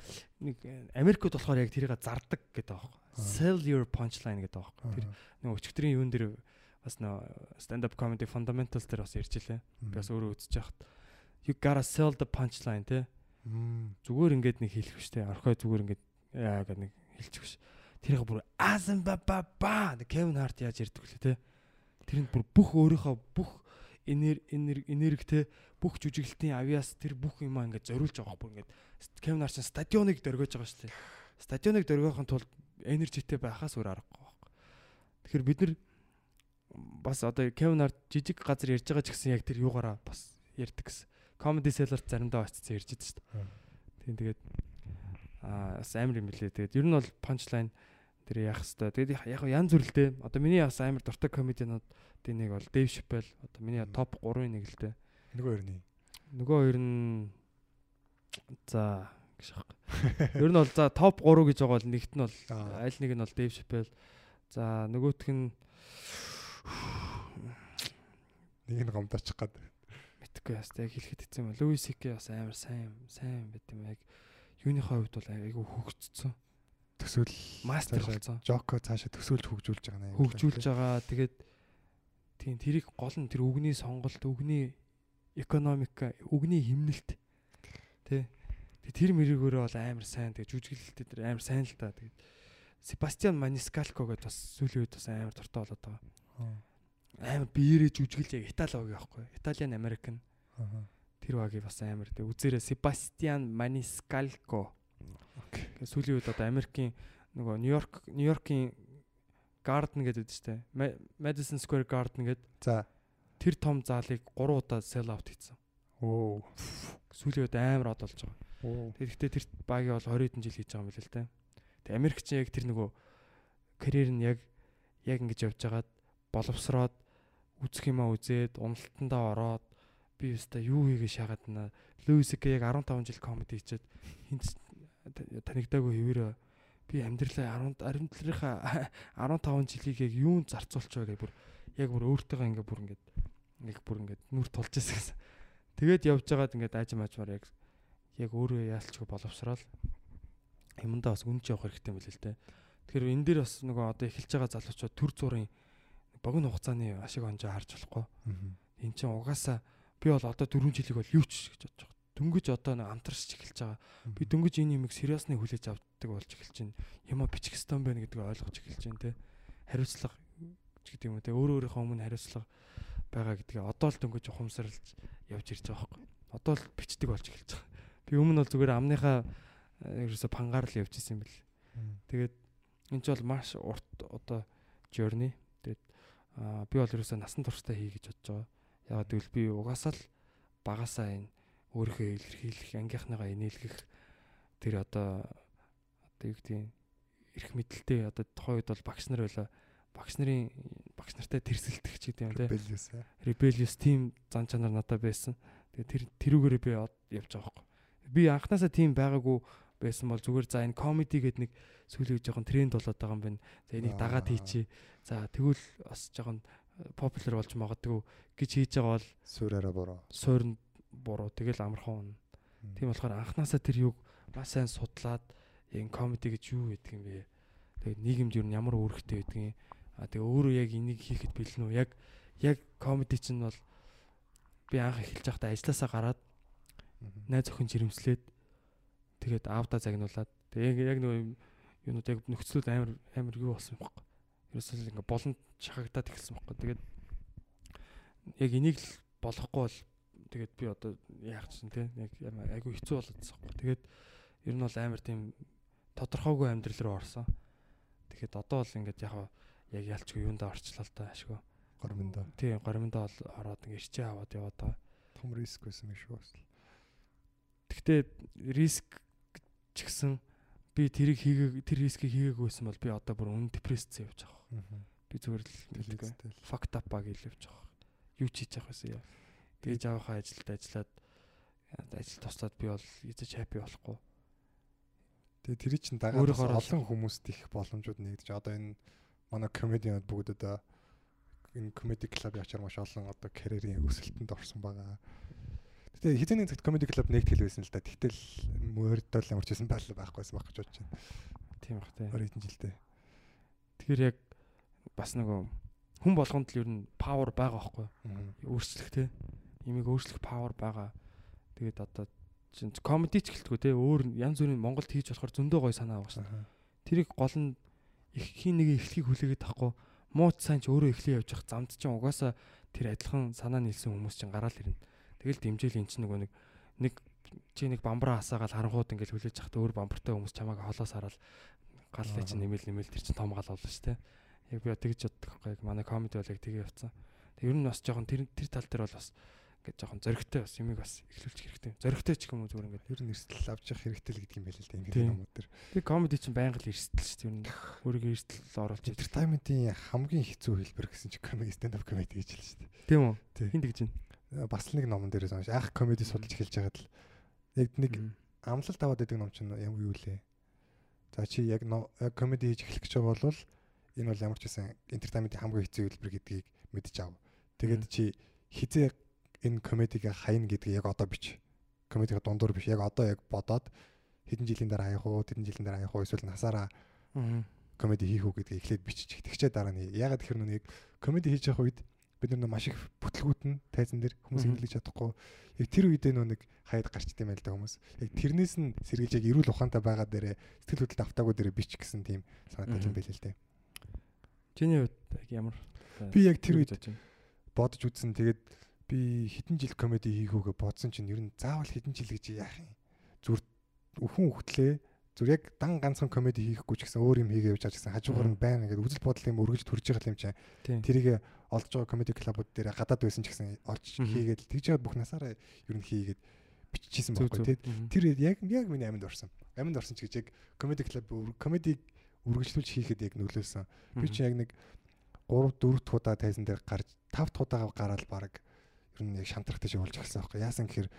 нэг Америкт болохоор яг тэрийг зардаг гэдэг аахгүй. Sell your punchline гэдэг аахгүй. Тэр нөгөө өчигдрийн юун дээр бас нөгөө stand up comedy fundamentals дээр бас ярьж илээ. Би бас өөрөө үзэж яхад you gotta sell the punchline те Зүгээр ингээд нэг хэлэх те. Орхой зүгээр ингээд яа гэдэг нэг хэлчих биш. Тэрийг бүр азан ба ба ба Кевин Харт яаж ярьдаг лээ те. Тэр нь бүр бүх өөрийнхөө бүх энер энергтэй бүх жүжиглэлтийн авиас тэр бүх юм ингээд зориулж байгаа бүр ингээд Кевин Харт стадионыг дөргиж байгаа дээ. Стадионыг дөргөхын тулд энержитэй байхаас өөр аргагүй байхгүй. Тэгэхээр бид нар бас одоо Кевин Харт жижиг газар ярьж байгаа ч гэсэн яг тэр юугаараа бас ярьдаг гэсэн comedy seller-т заримдаа очсон ирж идэв шүү дээ. Тийм тэгээд аа бас амар юм билээ. Тэгээд ер нь бол punchline тэр яах хэвээр. Тэгээд яг янз бүрэлтэй. Одоо миний бас амар дуртай комедианууд тийм нэг бол Dave Chappelle. Одоо миний топ 3-ын нэг л дээ. Нөгөө хоёр нь. Нөгөө хоёр нь за гэж аахгүй. Ер нь бол за топ 3 гэж байгаа бол нэгт нь бол аль нэг нь бол Dave Chappelle. За нөгөөх нь нэг нь гомдоочих гад мэдхгүй яст яг хэлэхэд хэцүү юм. Луис Сики бас амар сайн сайн байт юм яг юуныхаа хувьд бол айгүй хөгжцсөн. Төсөөл мастер болсон. Жоко цаашаа төсөөлж хөгжүүлж байгаа нэ. Хөгжүүлж байгаа. Тэгээд тийм тэрийг гол нь тэр үгний сонголт, үгний экономика, үгний химнэлт тий. Тэр мэрэгөөрөө бол амар сайн. Тэгээд жүжиглэлтэй тэр амар сайн л та. Тэгээд Себастьян Манискалко гэдээ бас сүүлийн үед бас амар дуртай болоод байгаа амар биерээ жүжиглж яг Итали баг байхгүй. Italian American. Тэр багийг бас амар тэг үзээрээ Себастьян Манискалко. Сүүлийн үед одоо Америкийн нөгөө Нью-Йорк Нью-Йоркийн Garden гэдэг үстэй. Madison Square Garden гэдэг. За. Тэр том заалыг 3 удаа sell out хийсэн. Оо. Сүүлийн үед амар од болж байгаа. Тэгэхдээ тэр багийг бол 20 хэдэн жил хийж байгаа юм билээ л дээ. Тэг Америк чинь яг тэр нөгөө карьер нь яг яг ингэж явж байгаад боловсроод үзэх юмаа үзээд уналтандаа ороод би өстой юу хийгээ шагаад наа. Луис К яг 15 жил комеди хийчихэд хинт танигдаагүй хэвээрээ би амьдралаа 10 амьдралынхаа 15 жилийг яг юунд зарцуулч байгаа бүр яг бүр өөртөөгөө ингээ бүр ингээд нэг бүр ингээд нүр тулж ирсэн гэсэн. Тэгээд явж байгаад ингээд ааж маажмаар яг яг өөрөө яалчгүй боловсрал юмдаа бас үнж явах хэрэгтэй юм билээ л дээ. Тэгэхээр энэ дээр бас нөгөө одоо эхэлж байгаа залуучууд төр зургийн богино хугацааны ашиг онжоо харж болохгүй. Эн чинь угаасаа би бол одоо 4 жилиг бол юу ч гэж бодож байгаа. Дөнгөж одоо нэг амтарч эхэлж байгаа. Би дөнгөж энэ юмыг сериосны хүлээж авдаг болж эхэлж байна. Яма бичих стон байна гэдгийг ойлгож эхэлж байна те. Хариуцлага гэдэг юм уу те. Өөр өөрийнхөө өмнө хариуцлага байгаа гэдгээ одоо л дөнгөж ухамсарлж явж ирж байгаа байхгүй. Одоо л бичдэг болж эхэлж байгаа. Би өмнө бол зүгээр амныхаа ерөөсө пангаар л явж исэн юм бэл. Тэгээд энэ ч бол маш урт одоо journey. Би бол ерөөсөө насан туршдаа хий гэж бодож байгаа. Ягаад гэвэл би угаасаа л багасаа энэ өөрийнхөө илэрхийлэх, ангийнхныгаа инээлгэх тэр одоо одоо юу гэдэг эрх мэдэлтэй одоо тухайн үед бол багш нар байла багш нарын багш нартай тэрсэлдэх ч гэдэг юм тий. Rebellious. Rebellious team зан чанар надад байсан. Тэгээ тэр тэрүүгээрээ би явж байгаа байхгүй. Би анханасаа team байгаагүй байсан бол зүгээр за энэ comedy гэдэг нэг сүүлийн жоохон тренд болоод байгаа юм байна. За энийг дагаад хийчи. За тэгвэл бас жоохон popular болж магадгүй гэж хийж байгаа бол суураараа буруу. Суурн буруу. Тэгэл амархан. Тийм болохоор анханасаа тэр юг маш сайн судлаад энэ comedy гэж юу гэдэг юм бэ? Тэгээд нийгэмд юу ямар үүрэгтэй байдгийг а тэгээ өөрөө яг энийг хийхэд бэлэн үү? Яг яг comedy чинь бол би анх эхэлж байхдаа ажилласаа гараад найз охин жирэмслээд тэгээд аавда загнуулаад тэгээ яг нөгөө юунууд яг нөхцлүүд амар амар юу болсон юм бэ? Ерөөсөө ингээ болонд шахагдаад эхэлсэн байхгүй. Тэгээд яг энийг л болохгүй бол тэгээд би одоо яах чинь те яг айгүй хэцүү болоодсан байхгүй. Тэгээд ер нь бол амар тийм тодорхойгүй амьдрал руу орсон. Тэгэхэд одоо бол ингээд яг яг ялчгүй юундаа орчлоо л та ашгүй. Горимдоо. Тийм, горимдоо бол ороод ингээд ирчээ аваад яваад байгаа. Том риск байсан юм шүү бас. Гэхдээ риск ч гэсэн би тэрийг хийгээ тэр рискийг хийгээгүйсэн бол би одоо бүр үнэн депрессцээ явж байгаа. Би зүгээр л. Fucked up баг илүү явж байгаа. Юу ч хийж явах байсан яа. Тэгэж авахаа ажилд ажиллаад ажил туслаад би бол эзэж хаппи болохгүй. Тэгээ тэр чинь дагаад олон хүмүүст их боломжууд нэгдэж одоо энэ манай комедианууд бүгд одоо энэ комеди клуб ячаар маш олон одоо карьерийн өсөлтөнд орсон байгаа. Гэтэ хизээний цагт comedy club нэгтгэл байсан л да. Тэгтэл мөрдөл ямар ч байсан байл байхгүйсэн байх гэж бодож байна. Тийм бах тий. 20 хэдэн жилдээ. Тэгэхээр яг бас нөгөө хүн болгонд л ер нь power байгаа байхгүй юу? Өөрчлөх тий. Имийг өөрчлөх power байгаа. Тэгээд одоо чинь comedy ч гэлтгүй тий. Өөр янз бүрийн Монголд хийж болохоор зөндөө гоё санаа шээ. Тэрийг гол нь их хин нэг эхлэхийг хүлээгээд тахгүй мууч сайн ч өөрөө эхлэе явж явах замд чинь угаасаа тэр адилхан санаа нийлсэн хүмүүс чинь гараал ирнэ. Тэгэл дэмжээл эн чинь нөгөө нэг нэг чи нэг бамбараа хасаагаал харанхууд ингээл хүлээж захт өөр бамбартай хүмүүс чамааг холоос хараад галлаа чи нэмэл нэмэл тэр чин том гал шүү дээ. Яг би тэгж боддог байхгүй яг манай комеди бол яг тэгээ явцсан. Тэг ер нь бас жоохон тэр тэр тал дээр бол бас ингээд жоохон зөрөгтэй бас юмыг бас эхлүүлчих хэрэгтэй. Зөрөгтэй ч юм уу зүгээр ингээд ер нь эрсдэл авч явах хэрэгтэй л гэдэг юм байл л да ингээд юмуд төр. Тэг комеди чинь байнга л эрсдэл шүү дээ. Ер нь өөрийгөө эрсдэл оруулж entertainment-ийн хамгийн хэцүү хэлбэр гэсэн чинь comedy stand up comedy гэж хэлж шүү дээ. Тийм үү? Хин тэгж байна бас нэг номон дээрээс унш анх комеди судалж эхэлж байгаад л яг нэг амлалт аваад байдаг ном чинь юм юу лээ. За чи яг комеди хийж эхлэх гэж байгаа бол энэ бол ямар ч байсан entertainment-ийн хамгийн хэцүү хэлбэр гэдгийг мэдж ав. Тэгээд чи хизээ энэ комедиг хаяна гэдгийг яг одоо бич. Комедига дундуур биш. Яг одоо яг бодоод хэдэн жилийн дараа хаях уу, хэдэн жилийн дараа хаях уу эсвэл насаараа комеди хийх үү гэдгийг эхлээд бичих. Тэгчээ дараа нь ягаад тэр нүг комеди хийж явах үед бид нар маш их бүтлгүүд нь тайзан дээр хүмүүс инглэж чадахгүй. Яг тэр үедээ нөө нэг хайд гарчт юм байл да хүмүүс. Яг тэрнээс нь сэргийлж яг эрүүл ухаантай байгаа дээрээ сэтгэл хөдлөлт автаагүй дээрээ бич гэсэн тийм санаатай юм байл л дээ. Чиний хувьд яг ямар би яг тэр үед бодож үзсэн. Тэгээд би хэдэн жил комеди хийхүүгээ бодсон чинь ер нь заавал хэдэн жил гэж яах юм. Зүр өхөн хөтлөө зүр яг дан ганцхан комеди хийхгүй ч гэсэн өөр юм хийгээ явж байгаа гэсэн хажуугаар нь байна ингээд үзэл бодол юм өргөж төрж байгаа юм чинь тэрийг олж байгаа комеди клубуд дээр гадаад байсан ч гэсэн орж хийгээд тэгж яагаад бүх насаараа ер нь хийгээд биччихсэн байхгүй. тий Тэр яг яг миний аминд орсон. Аминд орсон ч гэж яг комеди клуб комедиг үргэлжлүүлж хийхэд яг нөлөөлсөн. Би чи яг нэг 3 4 дахь удаа тайзан дээр гарч 5 дахь удаа гараад баг ер нь яг шантрахтай шиг болж эхэлсэн байхгүй. Яасан гэхээр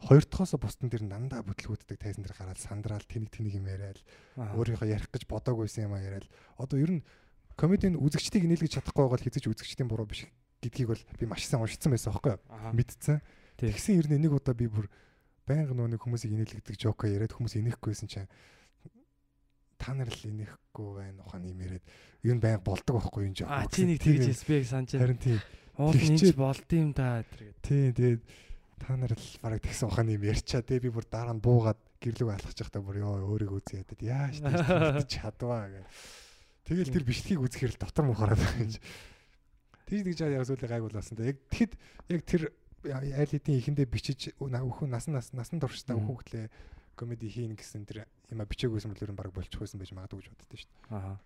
хоёр дахоос бусдын дээр дандаа бүтлгүүддэг тайзан дээр гараад сандраал тэнийг тэнийг юм яриад өөрийнхөө ярих гэж бодоагүйсэн юм а яриад. Одоо ер нь комедийн үзэгчдийг нийлгэж чадахгүй байгаа л хизэж үзэгчдийн буруу биш гэдгийг бол би маш сайн уншицсан байсан байхгүй юу? Мэдсэн. Тэгсэн ер нь нэг удаа би бүр байнга нөө нэг хүмүүсийг инээлгдэг жока яриад хүмүүс инеехгүйсэн чинь та нар л инехгүй байна ухаан юм яриад. Ер нь байнга болдог байхгүй юм жоо а чи нэг тэгж хэлсбэг санаж харин тийм уул энэ болд юм да гэдэг тийм тэгээд та нар л бараг тэгсэн ухааны юм ярьчаа. Те би бүр дараа нь буугаад гэрлүүг алхаж явахдаа бүр ёо өөрийгөө ядад яаш тийч чадваа гэх. Тэгэл тэр бичлэгийг үзэхээр л дотор мухараад байгаа юм. Тийж тэгж яг зүйлээ гайг болсон да. Яг тэгэхэд яг тэр айл хэдийн ихэндээ бичиж өхөн насан насан туршдаа хүүхдлээ комеди хийн гэсэн тэр юм бичээгүйсэн бол ер нь баг болчихгүйсэн байж магадгүй гэж боддоо шүү дээ. Аа.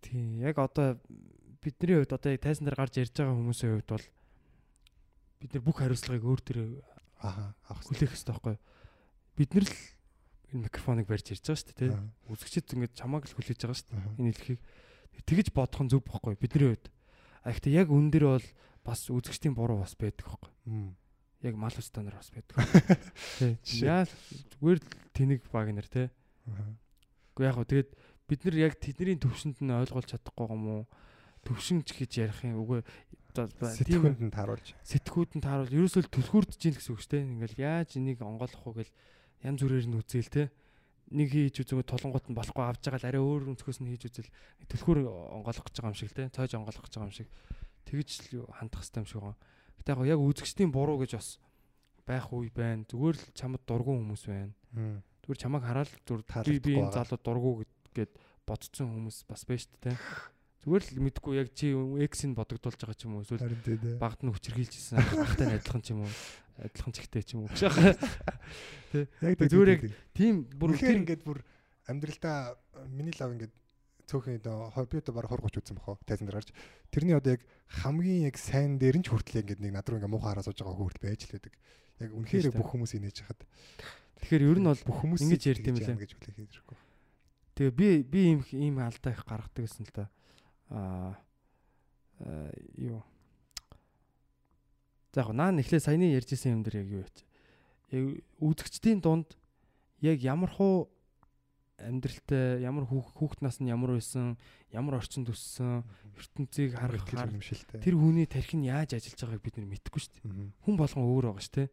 Тийм яг одоо бидний хувьд одоо тайсан дээр гарч ярьж байгаа хүмүүсийн хувьд бол бид нар бүх хариуцлагыг өөр төрөө Аа авах хүлээх хэрэгтэй байхгүй юу? Бид нар л энэ микрофоныг барьж ярьж байгаа шүү дээ тий. Үзэгчд ингэж чамааг л хүлээж байгаа шүү дээ. Энэ хэлхийг тэгэж бодох нь зөв байхгүй юу? Бидний хувьд. А гэхдээ яг үн дээр бол бас үзэгчдийн буруу бас байдаг байхгүй юу? Яг мал устаа нар бас байдаг. <laughs> Тий. Яа зүгээр л тэнэг баг нар тий. Уу яг гоо тэгээд бид нар яг тэдний төвшөнд нь ойлгуулж чадахгүй юм уу? Төвшинч гэж ярих юм үгүй сэтгүүнд нь тааруулж сэтгүүд нь тааруул ерөөсөө төлхүүрдэж ийн гэсэн үг шүү дээ. Ингээл яаж энийг онгойлгох вэ гэл янз бүрээр нь үзээл те. Нэг хийж үзэнгөө толонгот нь болохгүй авч байгаа л арай өөр өнцгөөс нь хийж үзэл төлхүүр онгойлгох гэж байгаа юм шиг те. Цойж онгойлгох гэж байгаа юм шиг. Тэгэж л хандах хэрэгтэй юм шиг байна. Гэтэ яг яг үзэгчдийн буруу гэж бас байх үе байна. Зүгээр л чамд дургуун хүмүүс байна. Зүгээр чамайг хараад зүгээр би би энэ залуу дургуу гэд бодсон хүмүүс бас байна шүү дээ. Зүгээр л мэдгүй яг чи X-ийг бодогдуулж байгаа ч юм уу эсвэл багт нь хүчрхийлжсэн ахтай адилхан ч юм уу адилхан чигтэй ч юм уу <laughs> гэж байгаа. Тэ. Яг зүгээр яг тийм бүр тэр ингээд бүр амьдралдаа миний лав ингээд цөөхөн би одоо баг 20 30 үзсэн бохоо тайзан дээр гарч тэрний одоо яг хамгийн яг сайн дээр нь ч хүртэл ингээд нэг над руу ингээд муухай хараа сууж байгаа хүүхд байж л байдаг. Яг үнэхээр бүх хүмүүс инээж хахад. Тэгэхээр ер нь бол бүх хүмүүс ингэж ярьд юм лээ гэж хүлээх хэрэггүй. Тэгээ би би ийм ийм алдаа их гаргадаг гэсэн л та аа юу За яг наа нэхлээ саяны ярьжсэн юм дээр яг юу вэ? Яг үзэгчдийн дунд яг ямар хуу амьдралтай ямар хүүхэд нас нь ямар байсан, ямар орчинд өссөн, ертөнцийг харахаар тэр хүний тархин яаж ажиллаж байгааг бид нар мэдэхгүй шүү дээ. Хүн болгон өөр байгаа шүү дээ.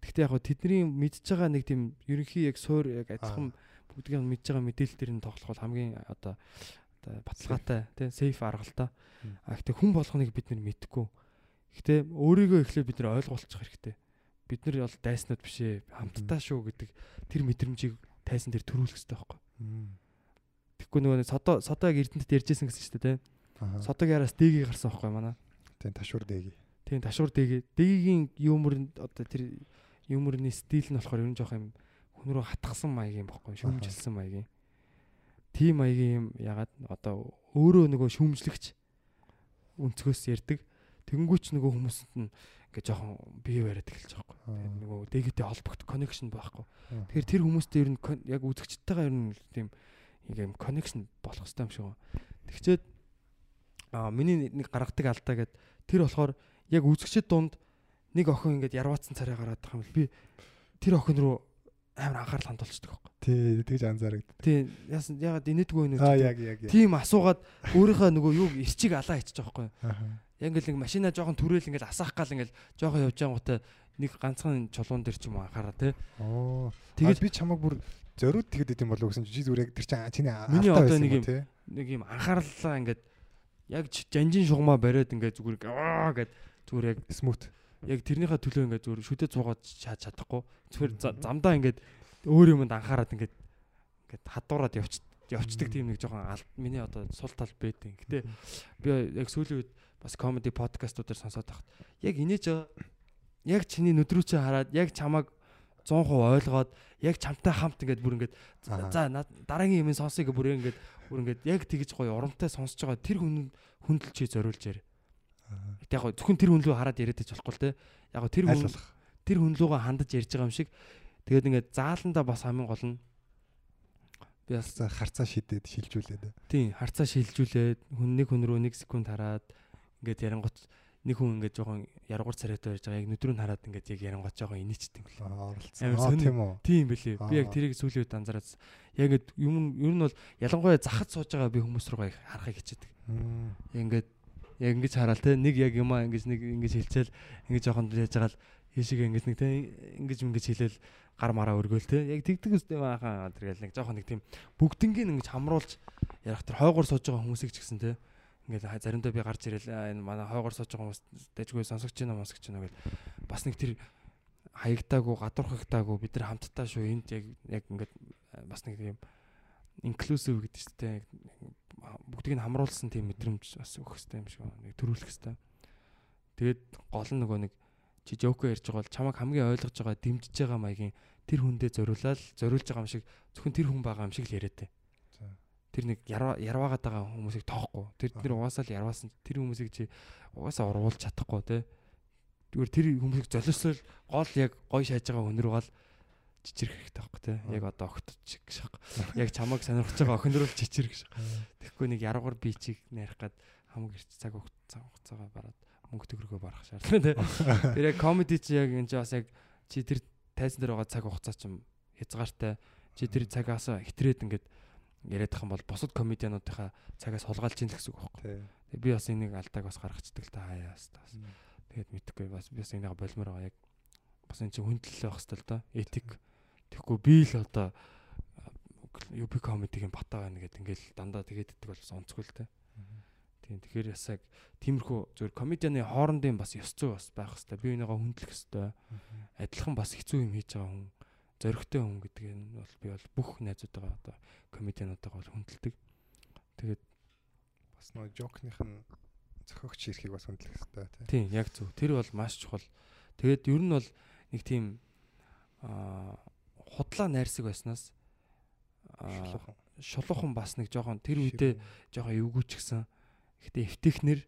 Гэхдээ яг тэдний мэдж байгаа нэг тийм ерөнхий яг суур яг адилхан бүгдийг нь мэдж байгаа мэдээлэл төр нь тоглох бол хамгийн одоо баталгаатай тий сейф арга л та. А гэхдээ хүн болгоныг бид нар мэдхгүй. Гэхдээ өөрийгөө эхлээ бид нар ойлгуулчих хэрэгтэй. Бид нар бол дайснууд биш ээ хамтдаа шүү гэдэг тэр мэдрэмжийг тайсан дээр төрүүлэх хэрэгтэй байхгүй. Тэгэхгүй нөгөө содо содо яг эрдэнэт ярьжсэн гэсэн чинь тий. Содог яраас дэгийг гарсан байхгүй манай. Тийм ташуур дэги. Тийм ташуур дэги. Дэгийн юмөр одоо тэр юмөрний стил нь болохоор ер нь жоох юм хүн рүү хатгсан маягийн байхгүй шүмжилсэн маягийн тийм маягийн юм ягаад одоо өөрөө нөгөө шүүмжлэгч өнцгөөс ярддаг. Тэнгүүч нөгөө хүмүүсэнд нь ингээ жоохон бие бариад эхэлж байгаа байхгүй. Нөгөө дэгтэй холбогд connection байхгүй. Тэгэхээр тэр хүмүүстэй ер нь яг үзэгчтэйгээ ер нь тийм юм connection болох хэрэгтэй юм шиг байна. Тэгчээд аа миний нэг гаргадаг алдаа гэд тэр болохоор яг үзэгчд дунд нэг охин ингээд ярваацсан царай гараад байгаа юм би тэр охин руу амар анхаарал хандуулчихдаг байхгүй. Тий, тэгж анзаардаг. Тий, яасан ягаад инээдгүй нэ. Аа яг яг. Тийм асуугаад өөрийнхөө нөгөө юу эрчиг алаа хийчих жоохгүй. Аа. Яг ингээл нэг машина жоохон түрээл ингээл асаах гал ингээл жоохон явж байгаатай нэг ганцхан чулуун дээр ч юм анхаараа тий. Оо. Тэгээд би чамайг бүр зориуд тэгэд идэм болов гэсэн чи зүгээр яг тэр чинь чиний миний одоо нэг юм нэг юм анхаарлаа ингээд яг жанжин шугамаа бариад ингээд зүгээр аа гэд зүгээр яг смут яг тэрнийхээ төлөө ингээд зүгээр шүдэ цуугаад чаад чадахгүй. Зүгээр замдаа ингээд өөр юмд анхаарат ингээд ингээд хадуураад явч явцдаг тийм нэг жоохон миний одоо сул тал байдیں۔ Гэтэ би яг сүүлийн үед бас comedy подкастуудаар сонсоод тахт яг инээж яг чиний нүдрүүчээ хараад яг чамайг 100% ойлгоод яг чамтай хамт ингээд бүр ингээд за дараагийн юм сонсъё гэх бүр ингээд бүр ингээд яг тэгж гоё урамтай сонсож байгаа тэр хүн хүндэлж чи зориулж яар. Яг гоо зөвхөн тэр хүн лөө хараад яриад байж болохгүй л те. Яг гоо тэр хүн тэр хүн лүүгээ хандаж ярьж байгаа юм шиг. Тэгээд ингээд зааланда бас хамгийн гол нь би бас харцаа шидэд шилжүүлээд. Тийм, харцаа шилжүүлээд хүн нэг хүн рүү 1 секунд хараад ингээд ярангуут нэг хүн ингээд жоохон яргуур царайтай байж байгаа яг нүдрүү хараад ингээд яг ярангуут жоохон инээчдэг юм лээ. Оролцсон. Тийм үү. Тийм бэлээ. Би яг тэрийг сүүлийн үед анзаараад яг ингээд юм ер нь бол ялангуяа захад сууж байгаа би хүмүүс рүү харахыг хичээдэг. Ингээд яг ингэж хараал те нэг яг юмаа ингэж нэг ингэж хилцээл ингэж жоохон яаж байгаа л хийшиг ингэж нэг те ингэж ингэж хэлээл гар мараа өргөөл те яг тэгдэг үстэй баахан тэргээл нэг жоохон нэг тийм бүгднгийн ингэж хамруулж ярах тэр хойгоор сууж байгаа хүмүүсийг ч гэсэн те ингээл заримдаа би гарч ирэл энэ манай хойгоор сууж байгаа хүмүүс дэжгүй сонсогч байна мосгч байна гэл бас нэг тэр хаягтаагүй гадуурхагтаагүй бид нар хамтдаа шүү энд яг яг ингээд бас нэг тийм инклюзив гэдэг чинь те бүгдийг нь хамруулсан тийм мэдрэмж бас өгөх хэрэгтэй юм шиг. Нэг төрүүлэх хэрэгтэй. Тэгээд гол нь нөгөө нэг чи жоко ярьж байгаа бол чамайг хамгийн ойлгож байгаа дэмжиж байгаа маягийн тэр хүндээ зориулаад зориулж байгаа юм шиг зөвхөн тэр хүн байгаа юм шиг л яриад те. Тэр нэг ярваагаад байгаа хүмүүсийг тоохгүй. Тэр тэр угаасаа л ярваасан тэр хүмүүсийг чи угаасаа урвуулж чадахгүй те. Зүгээр тэр хүмүүсийг золиослол гол яг гой шааж байгаа хүн рүү гал чичирх хэрэгтэй байхгүй те. Яг одоо огт шах. Яг чамайг сонирхож байгаа охин рүү чичирх шах. Тэгэхгүй нэг яруугаар би чиг нарих гад хамаг ирч цаг хугацаагаа бараад мөнгө төгрөгөө барах шаардлагатай те. <laughs> Тэр яг комеди чи яг энэ бас яг чи тэр тайзан дээр байгаа цаг хугацаа чинь хязгаартай чи тэр цагаас хитрээд ингээд яриад байгаа бол бусад комедиануудынхаа цагаас хулгайлж ийн л гэсэн үг байхгүй. Тэгээ би бас энийг алдааг бас гаргацдаг л та хаяа бас бас. Тэгээд мэдхгүй бас би бас энийг болмоор байгаа. Яг бас энэ чинь хүндлэл байх хэвэл та этик. Тэгэхгүй би л одоо UP comedy-гийн батаа байна гэдэг ингээл дандаа тэгээд иддэг бол онцгүй л те. Тийм тэгэхээр бас яг тиймэрхүү зөвхөн комедианы хоорондын бас ёс зүй бас байх хэвээр. Би энийгээ хүндлэх хэвээр адилхан бас хэцүү юм хийж байгаа хүн зоригтой хүн гэдэг нь бол би бол бүх найзуудтайгаа одоо комедиануудтайгаа бол хүндэлдэг. Тэгээд бас нөө жокных нь зохиогч ирэхийг бас хүндлэх хэрэгтэй тийм. Тийм яг зөв. Тэр бол маш чухал. Тэгээд ер нь бол нэг тийм аа худлаа найрсаг байснаас шулуухан бас нэг жоохон тэр үедээ жоохон эвгүүч гсэн. Гэтэ эвтэхнэр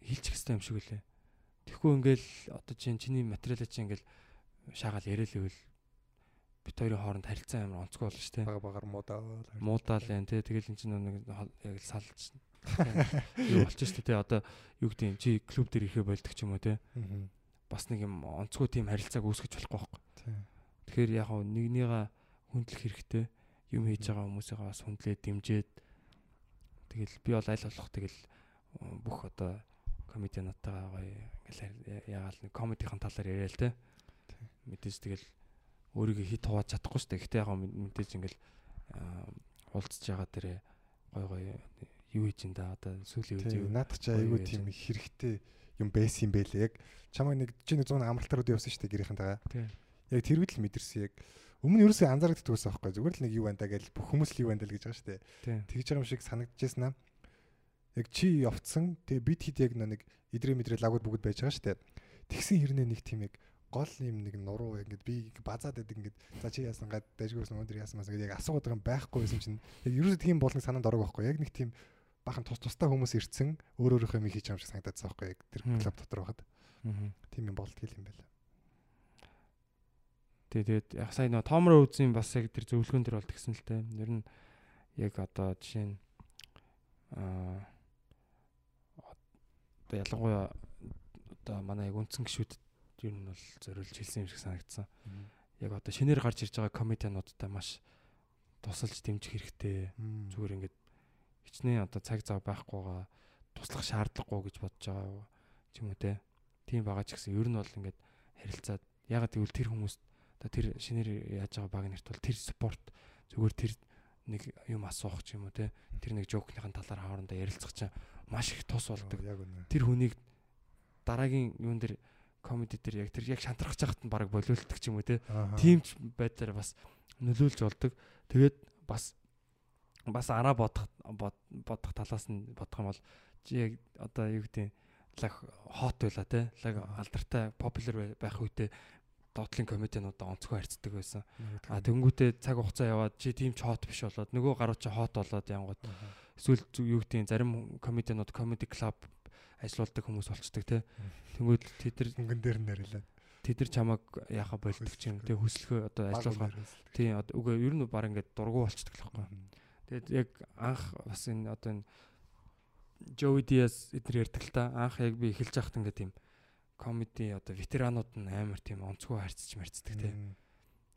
хилчих хэвээр юм шиг үлээ. Тэгэхгүй ингээл одоо чинь чиний материалаа чинь ингээл шаагаал яриад ивэл бит хоёрын хооронд харилцаа амар онцгой болно шүү дээ. Бага багаар муудаал. Муудаал юм тий. Тэгэл эн чинь нэг яг л салж юу болчих шүү дээ. Одоо юу гэдэг юм чи клуб дээр ирэхэ болдог ч юм уу тий. Бас нэг юм онцгой тийм харилцааг үүсгэж болохгүй байхгүй. Тэгэхээр яг хөө нэгнийгаа хүндлэх хэрэгтэй. Юм хийж байгаа хүмүүсийгаа бас хүндлээд дэмжиж тэгэл би бол аль болох тэгэл бүх одоо комедиануудтайгаа гоё ингээл ягаал нэг комедийн талаар яриа л те. Мэдээж тэгэл өөрийгөө хит хувааж чадахгүй шүү дээ. Гэтэ яг мэдээж ингээл уулзж байгаа дээрээ гой гой юу хийж ин да одоо сүүлийн үед юу наадах чи айгүй тийм хэрэгтэй юм байсан юм бэлээ. Яг чамайг нэг чи нэг 100 амралтарууд явсан шүү дээ гэрийнхэнтэйгээ. Яг тэр үед л мэдэрсэн яг өмнө ерөөсөө анзаардаг байсан байхгүй зүгээр л нэг юу байна да гэж бүх хүмүүс л юу байна да л гэж байгаа шүү дээ. Тэгж байгаа юм шиг санагдчихсан аа. Яг чи явцсан тэгээ бид хэд яг нэг идрээ мэдрээ лагууд бүгд байж байгаа шүү дээ. Тэгсэн хэрнээ нэг тийм яг гол юм нэг нуруу ингээд би базаад байдаг ингээд за чи яасан гад дайжгүйсэн өндөр яасан мас гэдэг яг асуугаад байгаа юм байхгүй байсан чинь. Яг ерөөсөө тийм болгоно санаанд орог байхгүй. Яг нэг тийм бахан тус тустай хүмүүс ирсэн өөр өөрийнхөө юм хийж байгаа юм шиг санагдаад байгаа байхгүй. Яг тэр клуб дотор байхад. Тийм юм болтгийл юм байна. Тэг тэгээд яг сая нөө Томро үзэн бас яг тэр зөвлөгөөн төр бол тэгсэн л те. Ер нь яг одоо жишээ нь аа одоо ялангуяа одоо манай яг үндсэн гişүүд ер нь бол зориулж хэлсэн юм шиг санагдсан. Яг одоо шинээр гарч ирж байгаа комедиануудтай маш тусалж дэмжих хэрэгтэй. Зүгээр ингээд хичнээн одоо цаг зав байхгүйгаа туслах шаардлагагүй гэж бодож байгаа юм уу те. Тийм байгаа ч гэсэн ер нь бол ингээд харилцаад ягаад гэвэл тэр хүмүүс одоо тэр шинээр яаж байгаа баг нэрт бол тэр спорт зүгээр тэр нэг юм асуух ч юм уу те. Тэр нэг жокныхын талаар хоорондоо ярилцах чинь маш их тус болдог. Тэр хүнийг дараагийн юун дээр комеди дээр яг тэр яг шантрах чахт нь баг болиулдаг ч юм уу те. Тийм ч байдлаар бас нөлөөлж болдог. Тэгээд бас бас араа бодох бодох талаас нь бодох юм бол яг одоо юу гэдэг лаг хот байла те. Лаг алдартай популяр байх үедээ доотлын комедиануудаа онцгой харьцдаг байсан. А тэнгүүтээ цаг хугацаа яваад чи тийм ч хот биш болоод нөгөө гаруу чи хот болоод янгууд эсвэл юу гэдэг зарим комедианууд comedy club ажилуулдаг хүмүүс болцдог те. Тэнгүүд тэд нар хөнгөн дээр нарилаад тэд нар чамайг яхаа болдог ч юм те хөслөхөө одоо ажилуулгаа. Тийм одоо үгүй ер нь баг ингээд дургу болцдог л байхгүй. Тэгээд яг анх бас энэ одоо энэ Joey Diaz эдгээр ярьдаг л та анх яг би эхэлж байхад ингээд тийм комеди одоо ветеранууд нь амар тийм онцгой харьцаж марцдаг те.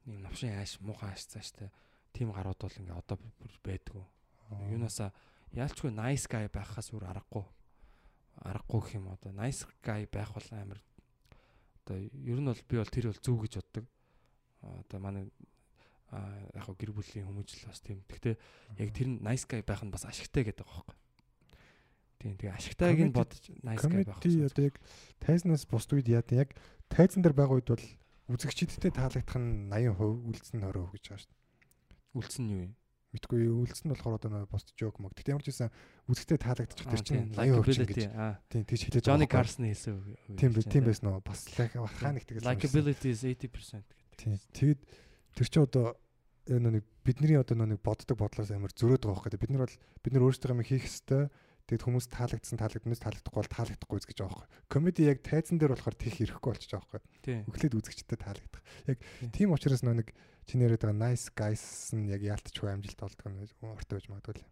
Нэг новшин ааш муухай ааш цааштай тийм гарууд бол ингээд одоо байдгүй. Юунасаа яалчгүй nice guy байхаас өөр аргагүй аргагүй гэх юм одоо nice guy байх бол амар одоо ер нь бол би бол тэр бол зөв гэж боддог. Одоо манай яг гэр бүлийн хүмүүжил бас тийм. Гэхдээ яг тэр нь nice guy байх нь бас ашигтай гэдэг байгаа байхгүй. Тийм тэгээ ашигтайг нь бодож nice guy байх. Тийм одоо яг тайзнаас бусд үед яа тийм яг тайзан дээр байгаа үед бол үзэгчдэдтэй таалагдах нь 80% үлдсэн 20% гэж байгаа шүү дээ. Үлдсэн нь юу юм? Мэдгүй үлдсэн нь болохоор одоо пост жок мөг. Тэгтээ ямар ч байсан үзэгтэй таалагдчих тэр чинь 80% гэж. Тийм тийч хэлээд Johnny Carson хэлсэн үг. Тийм тийм байсан уу? Бас хаа нэг тэгэл. Likability is 80% гэдэг. Тийм. Тэгэд тэр чинь одоо нэг бидний одоо нэг боддог бодлоос амар зөрөөд байгаа байхгүй. Бид нар бол бид нар өөрсдөө юм хийх хэвээр тэгэд хүмүүс таалагдсан таалагдмаас таалагдахгүй бол таалагдахгүй үзэж байгаа байхгүй. Комеди яг тайзан дээр болохоор тийх ирэхгүй болчих жоох байхгүй. Өглөөд үзэгчтэй таалагдах. Яг тийм учраас нэг чиний яриад байгаа nice guys нь яг яалтчгүй амжилт олдог нь ортой байж магадгүй л.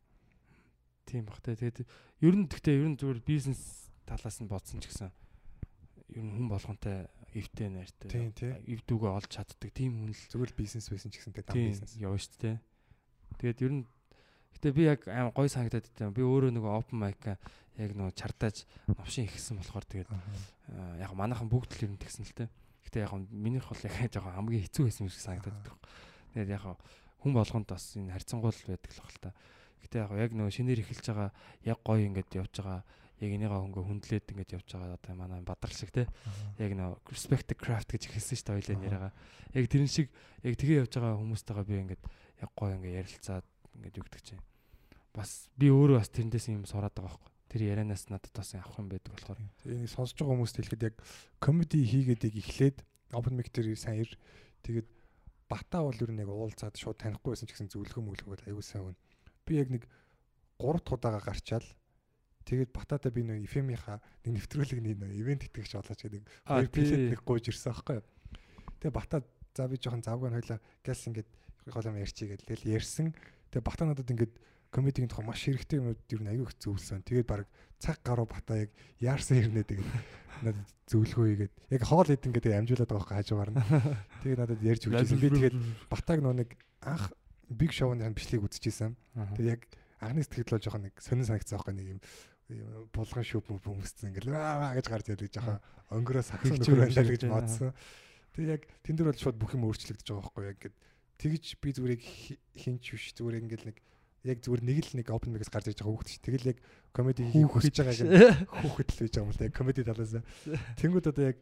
Тийм бах тэ. Тэгээд ер нь гэхдээ ер нь зүгээр бизнес талаас нь бодсон ч гэсэн ер нь хүн болгонтэй эвтэй найртай. Тийм тийм. Эвдүүгээ олж чаддаг тийм хүн л зүгээр бизнес байсан ч гэсэн тэгээд бизнес явна шүү дээ. Тэгээд ер нь гэтээ би яг аим гой санагдаад байсан. Би өөрөө нөгөө open mic яг нөгөө чартааж новшин ихсэн болохоор тэгээд яг манайхан бүгд л ер нь тэгсэн л дээ. Гэтээ яг минийх бол яг жоохон хамгийн хэцүү байсан юм шиг санагдаад байна. Тэгээд яг хүн болгонд бас энэ харьцангуул байдаг л баг л та. Гэтээ яг яг нөгөө шинээр эхэлж байгаа яг гоё ингээд явж байгаа яг энийгээ хөнгө хүндлээд ингээд явж байгаа одоо манай бадрал шиг те. Яг нөө respect the craft гэж хэлсэн шүү дээ хоёлаа нэрага яг тэрэн шиг яг тгээ явж байгаа хүмүүстэйгээ би ингээд яг гоё ингээд ярилцаад ингээд югдөг чинь. Бас би өөрөө бас тэрнээс юм сураад байгаа байхгүй тэр ярианаас надад бас авах юм байдаг болохоор энийг сонсож байгаа хүмүүст хэлэхэд яг комеди хийгээд яг эхлээд open mic дээр сайн ир тэгээд бата бол ер нь яг уулзаад шууд танихгүй байсан ч гэсэн зөвлөгөө мөглөгөө аягүй сайн байна би яг нэг 3 дахь удаага гарчаал Тэгээд батата би нөө FM-ийнхаа нэг нэвтрүүлэг нэг ивент итгэгч болооч гэдэг хоёр билет нэг гуйж ирсэн аахгүй. Тэгээд бата за би жоохон завгүй хойлоо гэлс ингээд голом ярьчий гэдэг. Тэгэл ярьсан. Тэгээд бата надад ингээд комедигийн тухай маш хэрэгтэй юмуд юу аюу их зөвлөсөн. Тэгээд баг цаг гаруй бата яг яарсан хэрнээ тэгээд надад зөвлөгөө хийгээд яг хоол идэн гэдэг амжуулаад байгаа хажуугаар нь. Тэгээд надад ярьж өгчээсэн. Би тэгээд батаг нөө нэг анх биг шоуны бичлэгийг үзчихсэн. Тэгээд яг анхны сэтгэл бол жоохон нэг сонин санагцсан байхгүй нэг юм булган шүүп хүмүүстэй ингээл аа гэж гарч ирлээ жоохон өнгөрөө сагсан нөхөр байлаа гэж бодсон. Тэгээ яг тэн дээр бол шууд бүх юм өөрчлөгдөж байгаа байхгүй яг ингээд тэгж би зүгээр хинч биш зүгээр ингээл нэг яг зүгээр нэг л нэг open mic-аас гарч иж байгаа хүүхэд ш. Тэгэл яг комеди хийх хүсэж байгааг <laughs> хүүхэд л байгаа юм л яг комеди талаас. Тэнгүүд одоо яг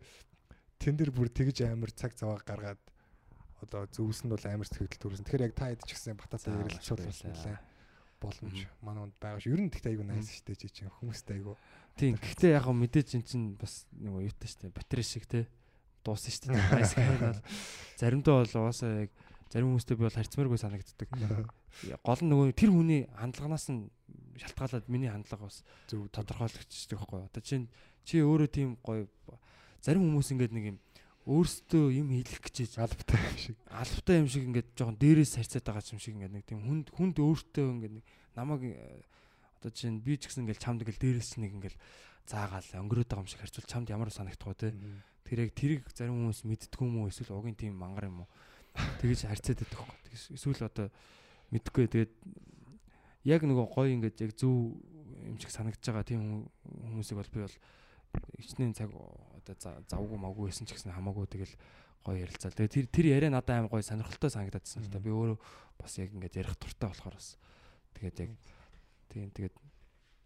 тэн дээр бүр тэгж амар цаг цаваа гаргаад одоо зөвсөн бол амар сэтгэл төрсөн. Тэгэхээр яг та хэд ч гэсэн бататаа ярилцуулсан лээ боломж манай хүнд байгаа шүү. Ер нь тэгтээ айгүй найс штэ чи чинь хүмүүстэй айгүй. Тийм. Гэхдээ яг мэдээж эн чинь бас нэг юутай штэ батарей шиг те дууссан штэ. Найс гэнэ. Заримдаа бол угаасаа яг зарим хүмүүстэй би бол харьцмааргүй санагддаг. Гол нь нөгөө тэр хүний хандлаганаас нь шалтгаалаад миний хандлага бас зөв тодорхойлогдчихдаг байхгүй юу. Одоо чинь чи өөрөө тийм гоё зарим хүмүүс ингээд нэг юм өөрсдөө юм хийх гэж албатай юм шиг. албатай юм шиг ингээд жоохон дээрээс харьцаад байгаа юм шиг ингээд нэг тийм хүнд хүнд өөртөө ингээд нэг намайг э, одоо чинь би ч гэсэн ингээд чамд ингээд дээрээс нэг ингээд заагаал өнгөрөөд байгаа юм шиг харьцуул. Чамд ямар санагдах вэ те? Тэр яг тэрийг зарим хүмүүс мэддэг юм уу? Эсвэл угийн тийм мангар юм уу тэгэж харьцаад байдаг хөө тэгээс эсвэл одоо мэдхгүй тэгээд яг нөгөө гоё ингээд яг зөв юм шиг санагдаж байгаа тийм хүмүүсийг бол би бол ичнээн цаг одоо завгүй маггүй байсан ч гэсэн хамаагүй тэгэл гоё ярилцаа. Тэгээ тэр тэр яриа надад аим гоё сонирхолтой санагдадсан л та. Би өөрөө бас яг ингээд ярих дуртай болохоор бас тэгээд яг тийм тэгээд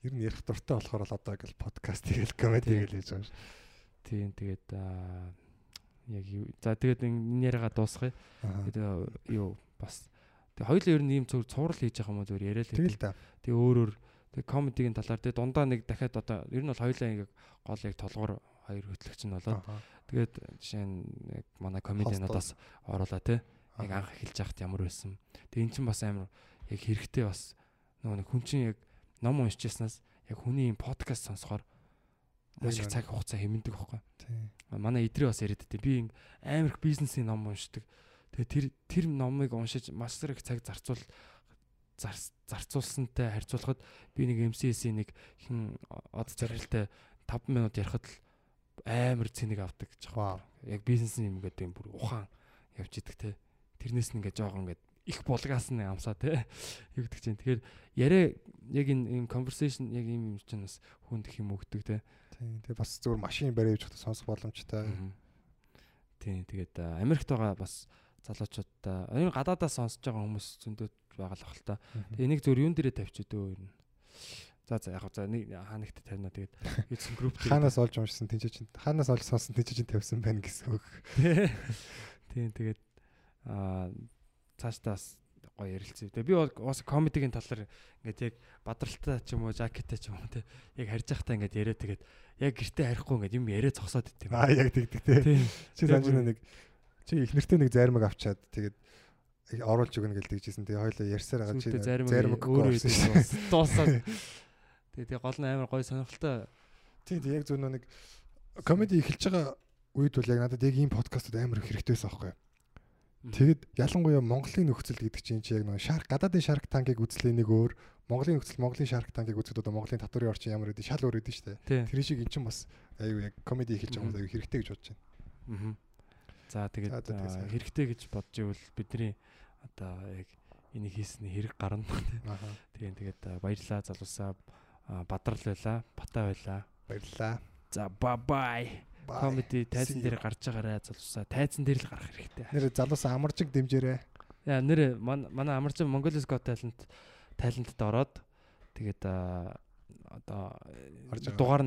ер нь ярих дуртай болохоор л одоо ингээл подкаст тэгэл комеди гэл хийж байгаа ш. Тийм тэгээд яг за тэгээд энэ яриагаа дуусгая. Тэгээд юу бас. Тэг хоёул ер нь ийм цуврал хийж байгаа юм зүгээр яриа л. Тэгэл та. Тэгээ өөрөөр тэг комедигийн талаар. Тэг дундаа нэг дахиад одоо ер нь бол хоёулаа ингээ гол яг толгор хоёр хөтлөгч нь болоод. Тэгээд жишээ нь яг манай комедиануудаас оруулаа те яг анх эхэлж байхад ямар байсан. Тэгээд эн чинь бас амар яг хэрэгтэй бас нөгөө нэг хүн чинь яг ном уншижсанаас яг хүний юм подкаст сонсохоор маш их цаг хугацаа хэмндэг байхгүй. Манай идрээ бас яриад дээ. Би амар их бизнесийн ном уншдаг. Тэгээ тэр тэр номыг уншиж маш их цаг зарцуул зарцуулсантай харьцуулахад би нэг MCS-ийн нэг хин од зарилтай 5 минут ярихад л амар цэник авдаг байна. Яг бизнесийн юм гэдэг юм бүр ухаан явж идэг те. Тэрнээс нь ингээ жоохон ингээ их булгаас нь амсаа те. <laughs> Юу гэдэг чинь. Тэгэхээр яриа яг энэ conversation яг юм юм чинь бас хүнд их юм өгдөг те. Тийм. Тэгээ бас зөвхөн машин бариад явж сонсох боломжтой. Тийм. Тэгээд Америкт байгаа бас залуучуудаа энэ гадаадаас сонсож байгаа хүмүүс зөндөө байгаа л ахalta. Тэгээ энийг зөв юун дээрээ тавьчихдөө ер нь. За за яг за нэг хаанагт тавина тэгээд YouTube group дээр хаанаас олж уншсан тэнцээ чинь хаанаас олж сонсон тэнцээ чинь тавьсан байна гэсэн үг. Тийм тэгээд аа цаашдаас гоё ярилцъя. Тэгээ би бол бас комедигийн талаар ингээд яг бадралтай ч юм уу жакеттай ч юм уу те яг харж байхдаа ингээд яриа тэгээд яг гэртээ харихгүй ингээд юм яриа цогсоод идэв. Аа яг тэгдэг те. Чи санаж нэг чи их нэртэй нэг зармаг авчаад тэгээд оруулж өгнө гэж тэгжсэн. Тэгээ хоёлоо ярьсаар байгаа чи зарим өөрөө дуусаад. <laughs> Тэгээ тэгээ гол нь амар гоё сонирхолтой. Тийм тийм яг зөв нэг комеди эхэлж байгаа үед бол яг надад яг ийм подкастууд амар хэрэгтэй байсан аахгүй. Тэгэд ялангуяа Монголын нөхцөл гэдэг чинь чи яг нэг шарк гадаадын шарк танкыг үзлээ нэг өөр Монголын нөхцөл Монголын шарк танкыг үзэхэд одоо Монголын татварын орчин ямар гэдэг шал өөр гэдэг шүү дээ. Тэр шиг эн чинь бас аюу яг комеди эхэлж байгаа хүмүүс аюу хэрэгтэй гэж бодож байна. Аа. За тэгээд хэрэгтэй гэж бодож ивэл бидний одоо яг энийг хийсний хэрэг гарна. Тэгээд тэгээд баярлаа залуусаа бадрал байла, батаа байла. Баярлаа. За бай бай. Комеди тайзан дээр гарч байгаарай залуусаа. Тайзан дээр л гарах хэрэгтэй. Нэр залуусаа амарчиг дэмжээрэй. Яа нэр манай амарчин Mongolian Got Talent талентд ороод тэгээд одоо дугаар